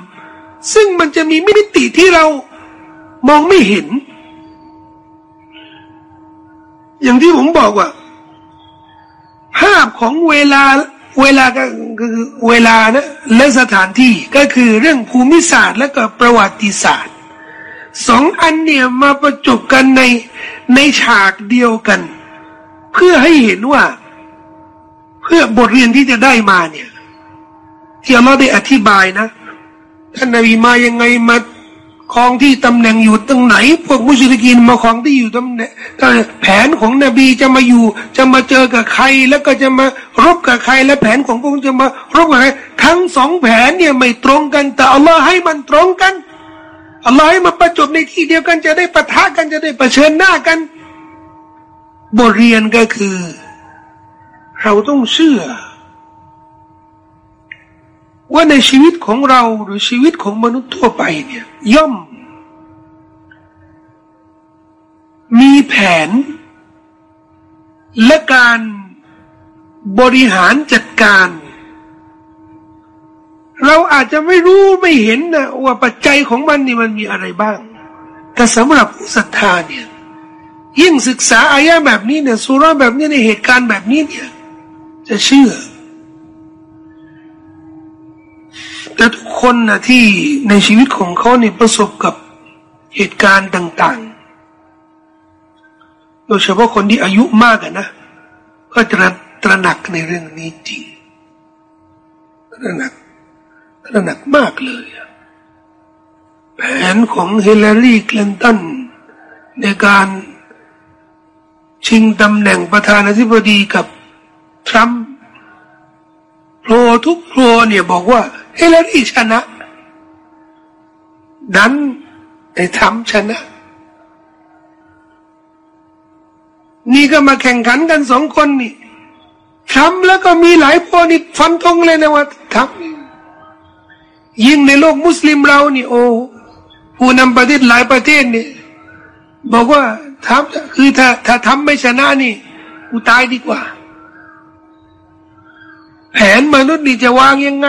ซึ่งมันจะมีมิติที่เรามองไม่เห็น อย่างที่ผมบอกว่า ภาพของเวลา เวลาก็คือเวลานะและสถานที่ก็คือเรื่องภูมิศาสตร์และก็ประวัติศาสตร์สองอันเนี่ยมาประจบกันในในฉากเดียวกัน เพื่อให้เห็นว่า เพื่อบทเรียนที่จะได้มาเนี่ยที่เราได้อธิบายนะท่านนบีมายังไงมา ของที่ตำแหน่งอยู่ตรงไหน พวกมุชลิกินมาของที่อยู่ตำแหน่งแผนของนบีจะมาอยู่ จะมาเจอกับใครแล้วก็จะมารบกับใครและแผนของพวกจะมารบกับใครทั้งสองแผนเนี่ยไม่ตรงกัน แต่อัลลอฮ์ให้มันตรงกันอัลลอฮ์ให้มาประจบในที่เดียวกันจะได้ปะทะกันจะได้ประชิญหน้ากัน บทเรียนก็คือ เราต้องเชื่อ ว่าในชีวิตของเราหรือชีวิตของมนุษย์ทั่วไปเนี่ย ย่อม มีแผน และการบริหารจัดการ เราอาจจะไม่รู้ไม่เห็นนะว่าปัจจัยของมันนี่มันมีอะไรบ้าง แต่สำหรับผู้ศรัทธาเนี่ยยิ่งศึกษาอายะแบบนี้เนี่ยสุราแบบนี้ในเหตุการณ์แบบนี้เนี่ย จะเชื่อ แต่ทุกคนนะที่ในชีวิตของเขาเนี่ยประสบกับเหตุการณ์ต่าง ๆ โดยเฉพาะคนที่อายุมากนะ ก็จะตระหนักในเรื่องนี้จริง ตระหนัก ตระหนักมากเลยแผนของเฮเลรีคลินตันในการชิงตำแหน่งประธานาธิบดีกับทรัมป์โผล่ทุกโผล่เนี่ยบอกว่า เฮลารีชนะดันไอ้ทำชนะ นี่ก็มาแข่งขันกันสองคนนี่ทำแล้วก็มีหลายพอนี่ฟันธงเลยนะว่าทำยิ่งในโลกมุสลิมเรานี่โอ้ผู้นำประเทศหลายประเทศนี่บอกว่าทำคือถ้าถ้าทำไม่ชนะนี่กูตายดีกว่า แผนมนุษย์นี่จะวางยังไง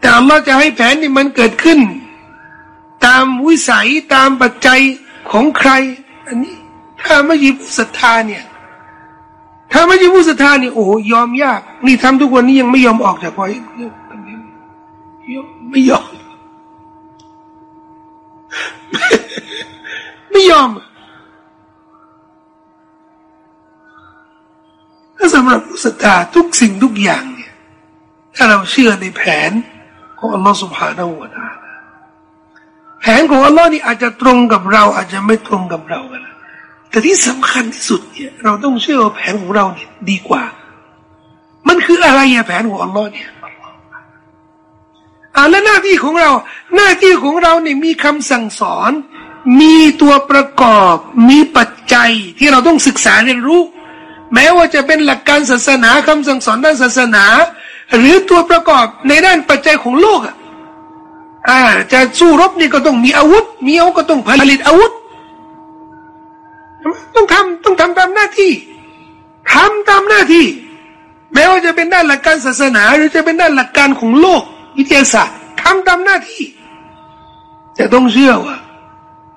แต่อัลลอฮ์จะให้แผนนี่มันเกิดขึ้น ตามวิสัยตามปัจจัยของใคร อันนี้ ถ้าไม่ยิบศรัทธาเนี่ย ถ้าไม่ยิบศรัทธาเนี่ยโอ้ยอมยาก นี่ทำทุกวันนี้ยังไม่ยอมออกจากพอยไม่ยอม ไม่ยอมถ้าสำหรับศรัทธาทุกสิ่งทุกอย่างเนี่ย ถ้าเราเชื่อในแผน ของอัลลอฮฺสุบฮานาอูตาแผนของอัลลอฮ์นี่อาจจะตรงกับเรา อาจจะไม่ตรงกับเรากันแต่ที่สำคัญที่สุดเนี่ยเราต้องเชื่อว่าแผนของเราเนี่ยดีกว่า มันคืออะไรอะแผนของอัลลอฮ์เนี่ยอาและหน้าที่ของเรา หน้าที่ของเราเนี่ยมีคำสั่งสอน มีตัวประกอบ มีปัจจัยที่เราต้องศึกษาเรียนรู้ แม้ว่าจะเป็นหลักการศาสนาคำสั่งสอนด้านศาสนา หรือตัวประกอบในด้านปัจจัยของโลกอะอ่าจะสู้รบนี่ก็ต้องมีอาวุธ มีอาวุธก็ต้องผลิตอาวุธ ต้องทำต้องทำตามหน้าที่ทำตามหน้าที่ แม้ว่าจะเป็นด้านหลักการศาสนา หรือจะเป็นด้านหลักการของโลก วิทยาศาสตร์ทำตามหน้าที่จะต้องเชื่อว่า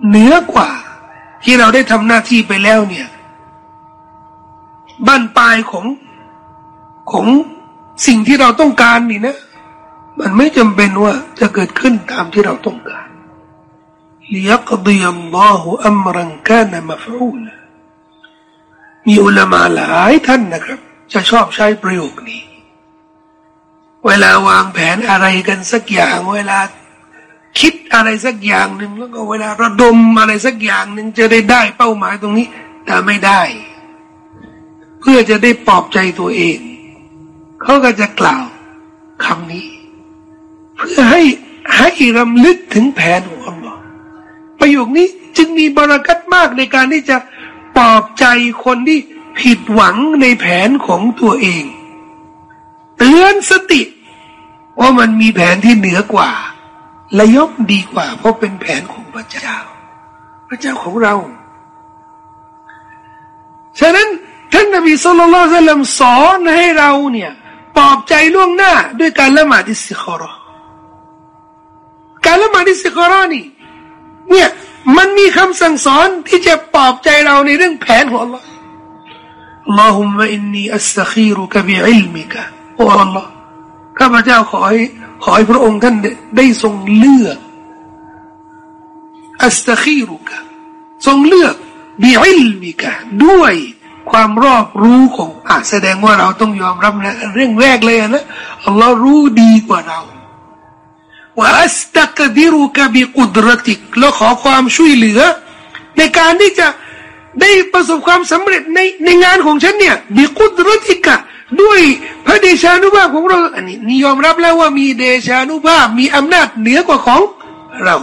เหนือกว่า ที่เราได้ทำหน้าที่ไปแล้วเนี่ย บ้านปลายของของ สิ่งที่เราต้องการนี่นะ มันไม่จำเป็นว่าจะเกิดขึ้นตามที่เราต้องการ ليقضي الله أمرا كان مفعولا มีอุลามาหลายท่านนะครับ จะชอบใช้ประโยคนี้เวลาวางแผนอะไรกันสักอย่าง เวลาคิดอะไรสักอย่างหนึ่งแล้วก็เวลาระดมอะไรสักอย่างหนึ่งจะได้ได้เป้าหมายตรงนี้ แต่ไม่ได้ เพื่อจะได้ปลอบใจตัวเอง เขาก็จะกล่าวคำนี้ เพื่อให้ให้รำลึกถึงแผนของอัลลอฮ์ประโยคนี้จึงมีบรากัตมากในการที่จะปลอบใจคนที่ผิดหวังในแผนของตัวเอง เตือนสติ ว่ามันมีแผนที่เหนือกว่า และย่อมดีกว่า เพราะเป็นแผนของพระเจ้า พระเจ้าของเรา ฉะนั้นท่านนบีสุลต่านสอนให้เราเนี่ย ปลอบใจล่วงหน้า ด้วยการละหมาดอิสติคอรอการละหมาดอิสติคอรอนี่เนี่ยมันมีคำสั่งสอนที่จะปลอบใจเราในเรื่องแผนของ Allah اللهم إني أستخيرك بعلمك โอ้ Allah ข้าพเจ้าขอให้ขอให้พระองค์ท่านได้ทรงเลือกอัสตคีรุกะทรงเลือกบิอิลมิกะด้วย ความรอบรู้ของอัลลอฮ์แสดงว่าเราต้องยอมรับนะเรื่องแรกเลยนะอัลลอฮ์รู้ดีกว่าเราว่าอัสตักดิรุกะบิกุดรติกแล้วขอความช่วยเหลือ ในการที่จะได้ประสบความสำเร็จในในงานของฉันเนี่ยบิกุดรติกะด้วยพระเดชานุภาพของเราอันนี้นิยอมรับแล้วว่ามีเดชานุภาพมีอำนาจเหนือกว่าของเรา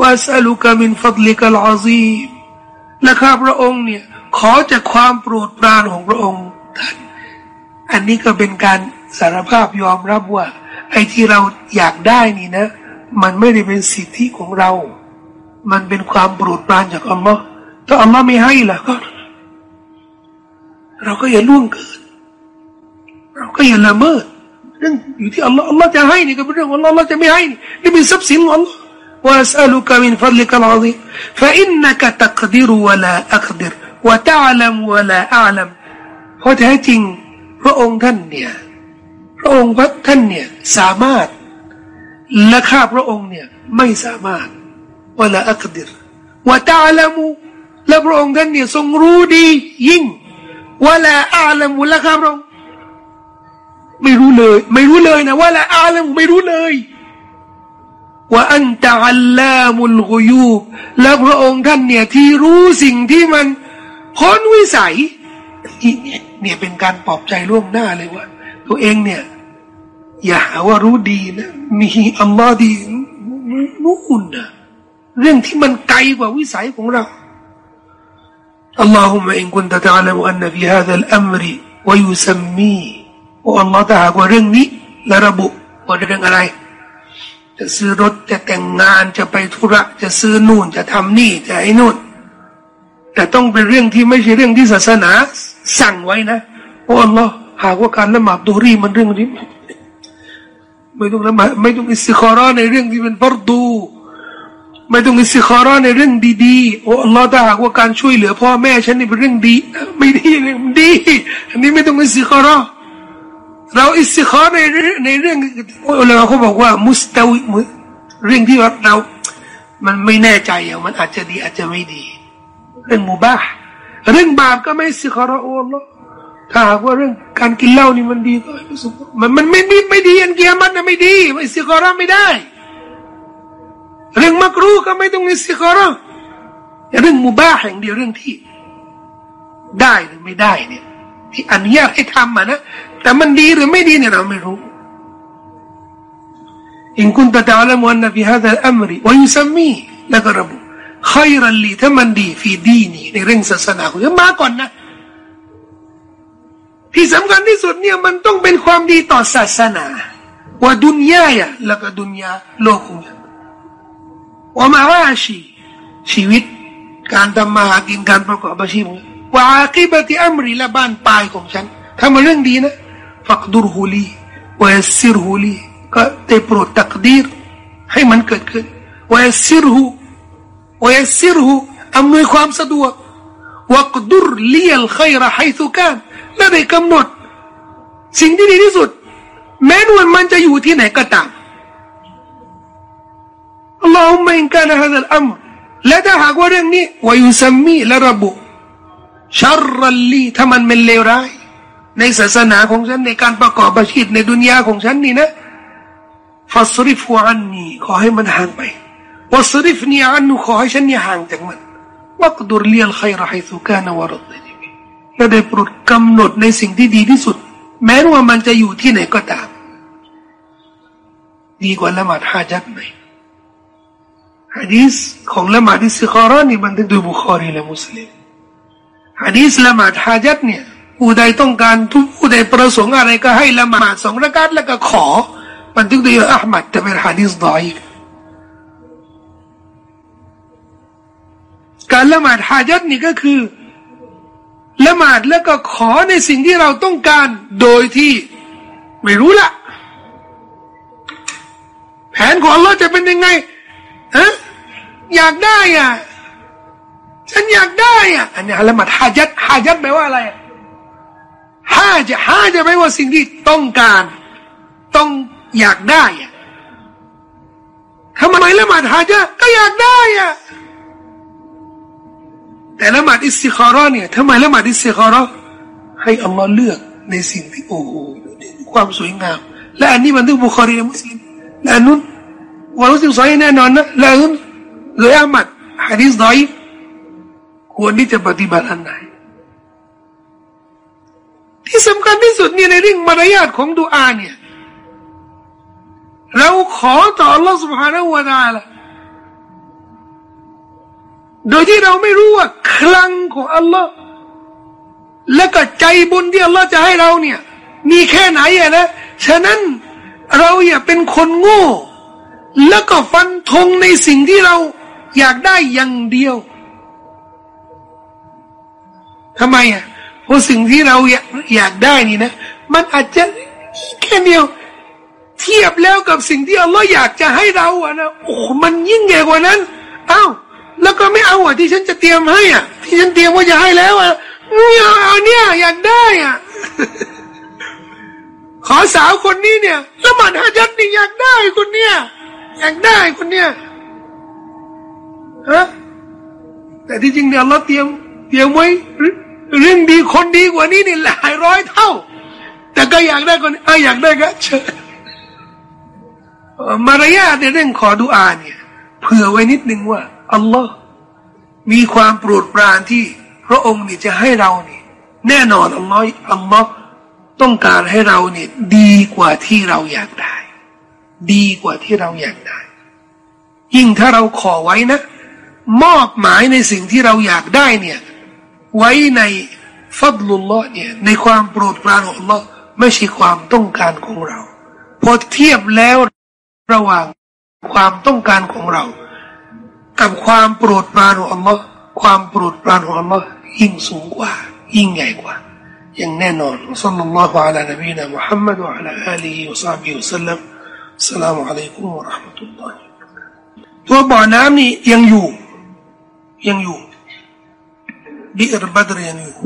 ว่าสัลุกามินฟัดลิกัลอาซีและข้าพระองค์เนี่ย ขอจากความโปรดปรานของพระองค์ท่านอันนี้ก็เป็นการสารภาพยอมรับว่า ไอ้ที่เราอยากได้นี่นะ มันไม่ได้เป็นสิทธิของเรา มันเป็นความโปรดปรานจากอัลลอฮ์ถ้าอัลลอฮ์ไม่ให้ล่ะก็ เราก็อย่าล่วงเกินเราก็อย่าละเมิดเรื่องอยู่ที่อัลลอฮ์อัลลอฮ์จะให้นี่ก็เป็นเรื่องของอัลลอฮ์อัลลอฮ์จะไม่ให้นี่นี่เป็นทรัพย์สินของอัลลอฮ์ وأسألك من فضلك العظيم فإنك تقدر ولا أقدر ว่าตาลัมวะลาอาลัมเพราะแท้จริง พระองค์ท่านเนี่ย พระองค์พระท่านเนี่ยสามารถและข้าพระองค์เนี่ยไม่สามารถว่าละอักดิรว่าตาลัมูและพระองค์ท่านเนี่ยทรงรู้ดียิ่งวะลาอาลัมูและข้าพระองค์ไม่รู้เลย ไม่รู้เลยนะว่าละอาลัมไม่รู้เลยว่าอันตะอัลลามุลกุยูบและพระองค์ท่านเนี่ยที่รู้สิ่งที่มัน พ้นวิสัยนี่เนี่ยเนี่ยเป็นการปลอบใจล่วงหน้าเลยว่า ตัวเองเนี่ย อย่าหาว่ารู้ดีนะมีอัลลอฮ์ดีนู่นนะเรื่องที่มันไกลกว่าวิสัยของเรา اللهم إن كنت تعلم أن في هذا الأمر ويسميه โอ้อัลลอฮ์ถ้าหากว่าเรื่องนี้และระบุว่าเรื่องอะไร จะซื้อรถจะแต่งงานจะไปธุระ จะซื้อนู่นจะทำนี่จะไอ้นู่น แต่ต้องเป็นเรื่องที่ไม่ใช่เรื่องที่ศาสนา สั่งไว้นะโอ้อัลลอฮ์หากว่าการละหมาดดูรีมันเรื่องนี้ ไม่ต้องละหมาดไม่ต้องอิสิคอรอในเรื่องที่เป็นฟัรดูไม่ต้องอิสิคอรอในเรื่องดีๆโอ้อัลลอฮ์ถ้าหากว่าการช่วยเหลือพ่อแม่ฉันนี่เป็นเรื่องดี ไม่ดีเรื่ดี อันนี้ไม่ต้องอิสิคอรอเราอิสิคอรในในเรื่องเราเขาบอกว่า มุสตาวิเรื่องที่เรามันไม่แน่ใจอะมันอาจจะดีอาจจะไม่ดี เรื่องมุบาเรื่องบาปก็ไม่สิคอรโอ้อัลลอฮ์ถ้าหากว่าเรื่องการกินเหล้านี่มันดีก็มันมันไม่ไม่ไม่ดีอันเกียมันนะไม่ดีไม่สิกอรไม่ได้ เรื่องมักรู้ก็ไม่ต้องสิกอรเรื่องมุบ้าแห่งเดียวเรื่องที่ได้หรือไม่ได้เนี่ยที่อนุญาตให้ทำอะนะแต่มันดีหรือไม่ดีเนี่ยเราไม่รู้อินคุณตะตาละ มันนฟีฮะดัลอัมรีวยุสมีแล้วก็ระบุใครรัลลีถ้ามันดีฟีดีนี่ในเรื่องศาสนาคุณมาก่อนนะ ที่สำคัญที่สุดเนี่ยมันต้องเป็นความดีต่อศาสนาว่าดุนยาอะแล้วก็ดุนยาโลกของว่ามาว่าชีชีวิต การทำมาหากินการประกอบอาชีพว่าอาคีบติอัมรีและบ้านปลายของฉันถ้ามันเรื่องดีนะฟักดูรฮูลีวายซิรฮูลีก็ได้โปรดตักดีรให้มันเกิดขึ้นวายซิรฮู วยซิรฮูอำนวยความสะดวกวักดุรเลียลขัยระให้สุการและได้กำหนด สิ่งที่ดีที่สุด แม้นวนมันจะอยู่ที่ไหนก็ตามอัลลอฮุมะอินกานะฮะดัลอัมและถ้าหากว่าเรื่องนี้วายุซัมมีและระบุชัรรัลลีถ้ามันเป็นเลวร้าย ในศาสนาของฉันในการประกอบอาชีพในดุนยาของฉันนี่นะฟัสริฟอันนีขอให้มันห่างไป วสริฟนีอันนูขอให้ฉันนี่ห่างจากมันวักดุรเลียลขัยรให้สุกานวรดและได้โปรดกำหนดในสิ่งที่ดีที่สุด แม้ว่ามันจะอยู่ที่ไหนก็ตาม ดีกว่าละหมาดฮาจัดไหมฮะดีสของละหมาดอิสคารานี่บันทึกโดยบุคอรีและมุสลิมฮะดีสละหมาดฮาจัดเนี่ยผู้ใดต้องการทุกผู้ใดประสงค์อะไรก็ให้ละหมาดสองระกาดแล้วก็ขอ บันทึกโดยอัลมัดแต่เป็นฮะดีสดอย การละหมาดฮาจัดนี่ก็คือ ละหมาดแล้วก็ขอในสิ่งที่เราต้องการโดยที่ไม่รู้ละแผนของเราจะเป็นยังไงฮะอยากได้อะฉันอยากได้อะอันนี้ละหมาดฮาจัดฮาจัดแปลว่าอะไรฮาจะฮาจะแปลว่าสิ่งที่ต้องการ ต้องอยากได้อะทำไมละหมาดฮาจัดก็อยากได้อะ แต่ละหมาดอิสติคาระเนี่ยทำไมละหมาดอิสติคาระให้อัลลอฮ์เลือกในสิ่งที่โอ้โหความสวยงามและอันนี้มันต้องบุคคลีมุสลิมและอันนู้นวารุสิสอยแน่นอนนะและอันนู้นเลยอามัดฮะดีษดอยควรที่จะปฏิบัติอันไหนที่สำคัญที่สุดเนี่ยในเรื่องมารยาทของดุอาเนี่ยเราขอต่อ Allah سبحانه และ تعالى โดยที่เราไม่รู้ว่าคลังของอัลลอฮ์และก็ใจบุญที่อัลลอฮ์จะให้เราเนี่ย มีแค่ไหนอะนะฉะนั้นเราอย่าเป็นคนโง่ แล้วก็ฟันธงในสิ่งที่เราอยากได้อย่างเดียวทำไมอะเพราะสิ่งที่เราอยากอยากได้นี่นะ มันอาจจะแค่เดียว เทียบแล้วกับสิ่งที่อัลลอฮ์อยากจะให้เราอะนะโอ้มันยิ่งใหญ่กว่านั้นอ้าว แล้วก็ไม่เอาอะที่ฉันจะเตรียมให้อะ ที่ฉันเตรียมว่าจะให้แล้วอะเนี่ยเอาเนี่ยอยากได้อะ ขอสาวคนนี้เนี่ยละหมาดฮะจัดนี่อยากได้คนเนี้ยอยากได้คนเนี้ยฮะแต่ที่จริงเนี่ยเราเตรียมเตรียมไว้เรื่องดีคนดีกว่านี้นี่หลายร้อยเท่า แต่ก็อยากได้คนอะอยากได้ก็เชิญมารยาทในเรื่องขอดุอาเนี่ยเผื่อไว้นิดนึงว่า อัลลอฮ์มีความโปรดปรานที่พระองค์นี่จะให้เรานี่ แน่นอนอัลลอฮ์อัลลอฮ์ต้องการให้เราเนี่ยดีกว่าที่เราอยากได้ ดีกว่าที่เราอยากได้ ยิ่งถ้าเราขอไว้นะ มอบหมายในสิ่งที่เราอยากได้เนี่ย ไว้ในฟัดลุลลอฮ์เนี่ยในความโปรดปรานของอัลลอฮ์ไม่ใช่ความต้องการของเรา พอเทียบแล้วระหว่างความต้องการของเรา กับความโปรดปรานของอัลลอฮ์ความโปรดปรานของอัลลอฮ์ยิ่งสูงกว่า ยิ่งใหญ่กว่า อย่างแน่นอนสัลลัลลอฮุอะลัยนบีนะมุฮัมมัดวะอะลาอาลีวะซาบิวะสัลลัมสลามุอะลัยกุมวะราะห์มะตุลลอฮ์ตัวบ่อน้ำนี่ยังอยู่ ยังอยู่บิอรบัดรยังอยู่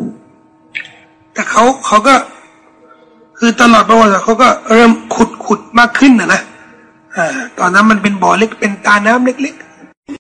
แต่เขาเขาก็คือตลอดประวัติเขาก็เริ่มขุดขุดมากขึ้นนะนะตอนนั้นมันเป็นบ่อเล็กเป็นตาน้ำเล็ก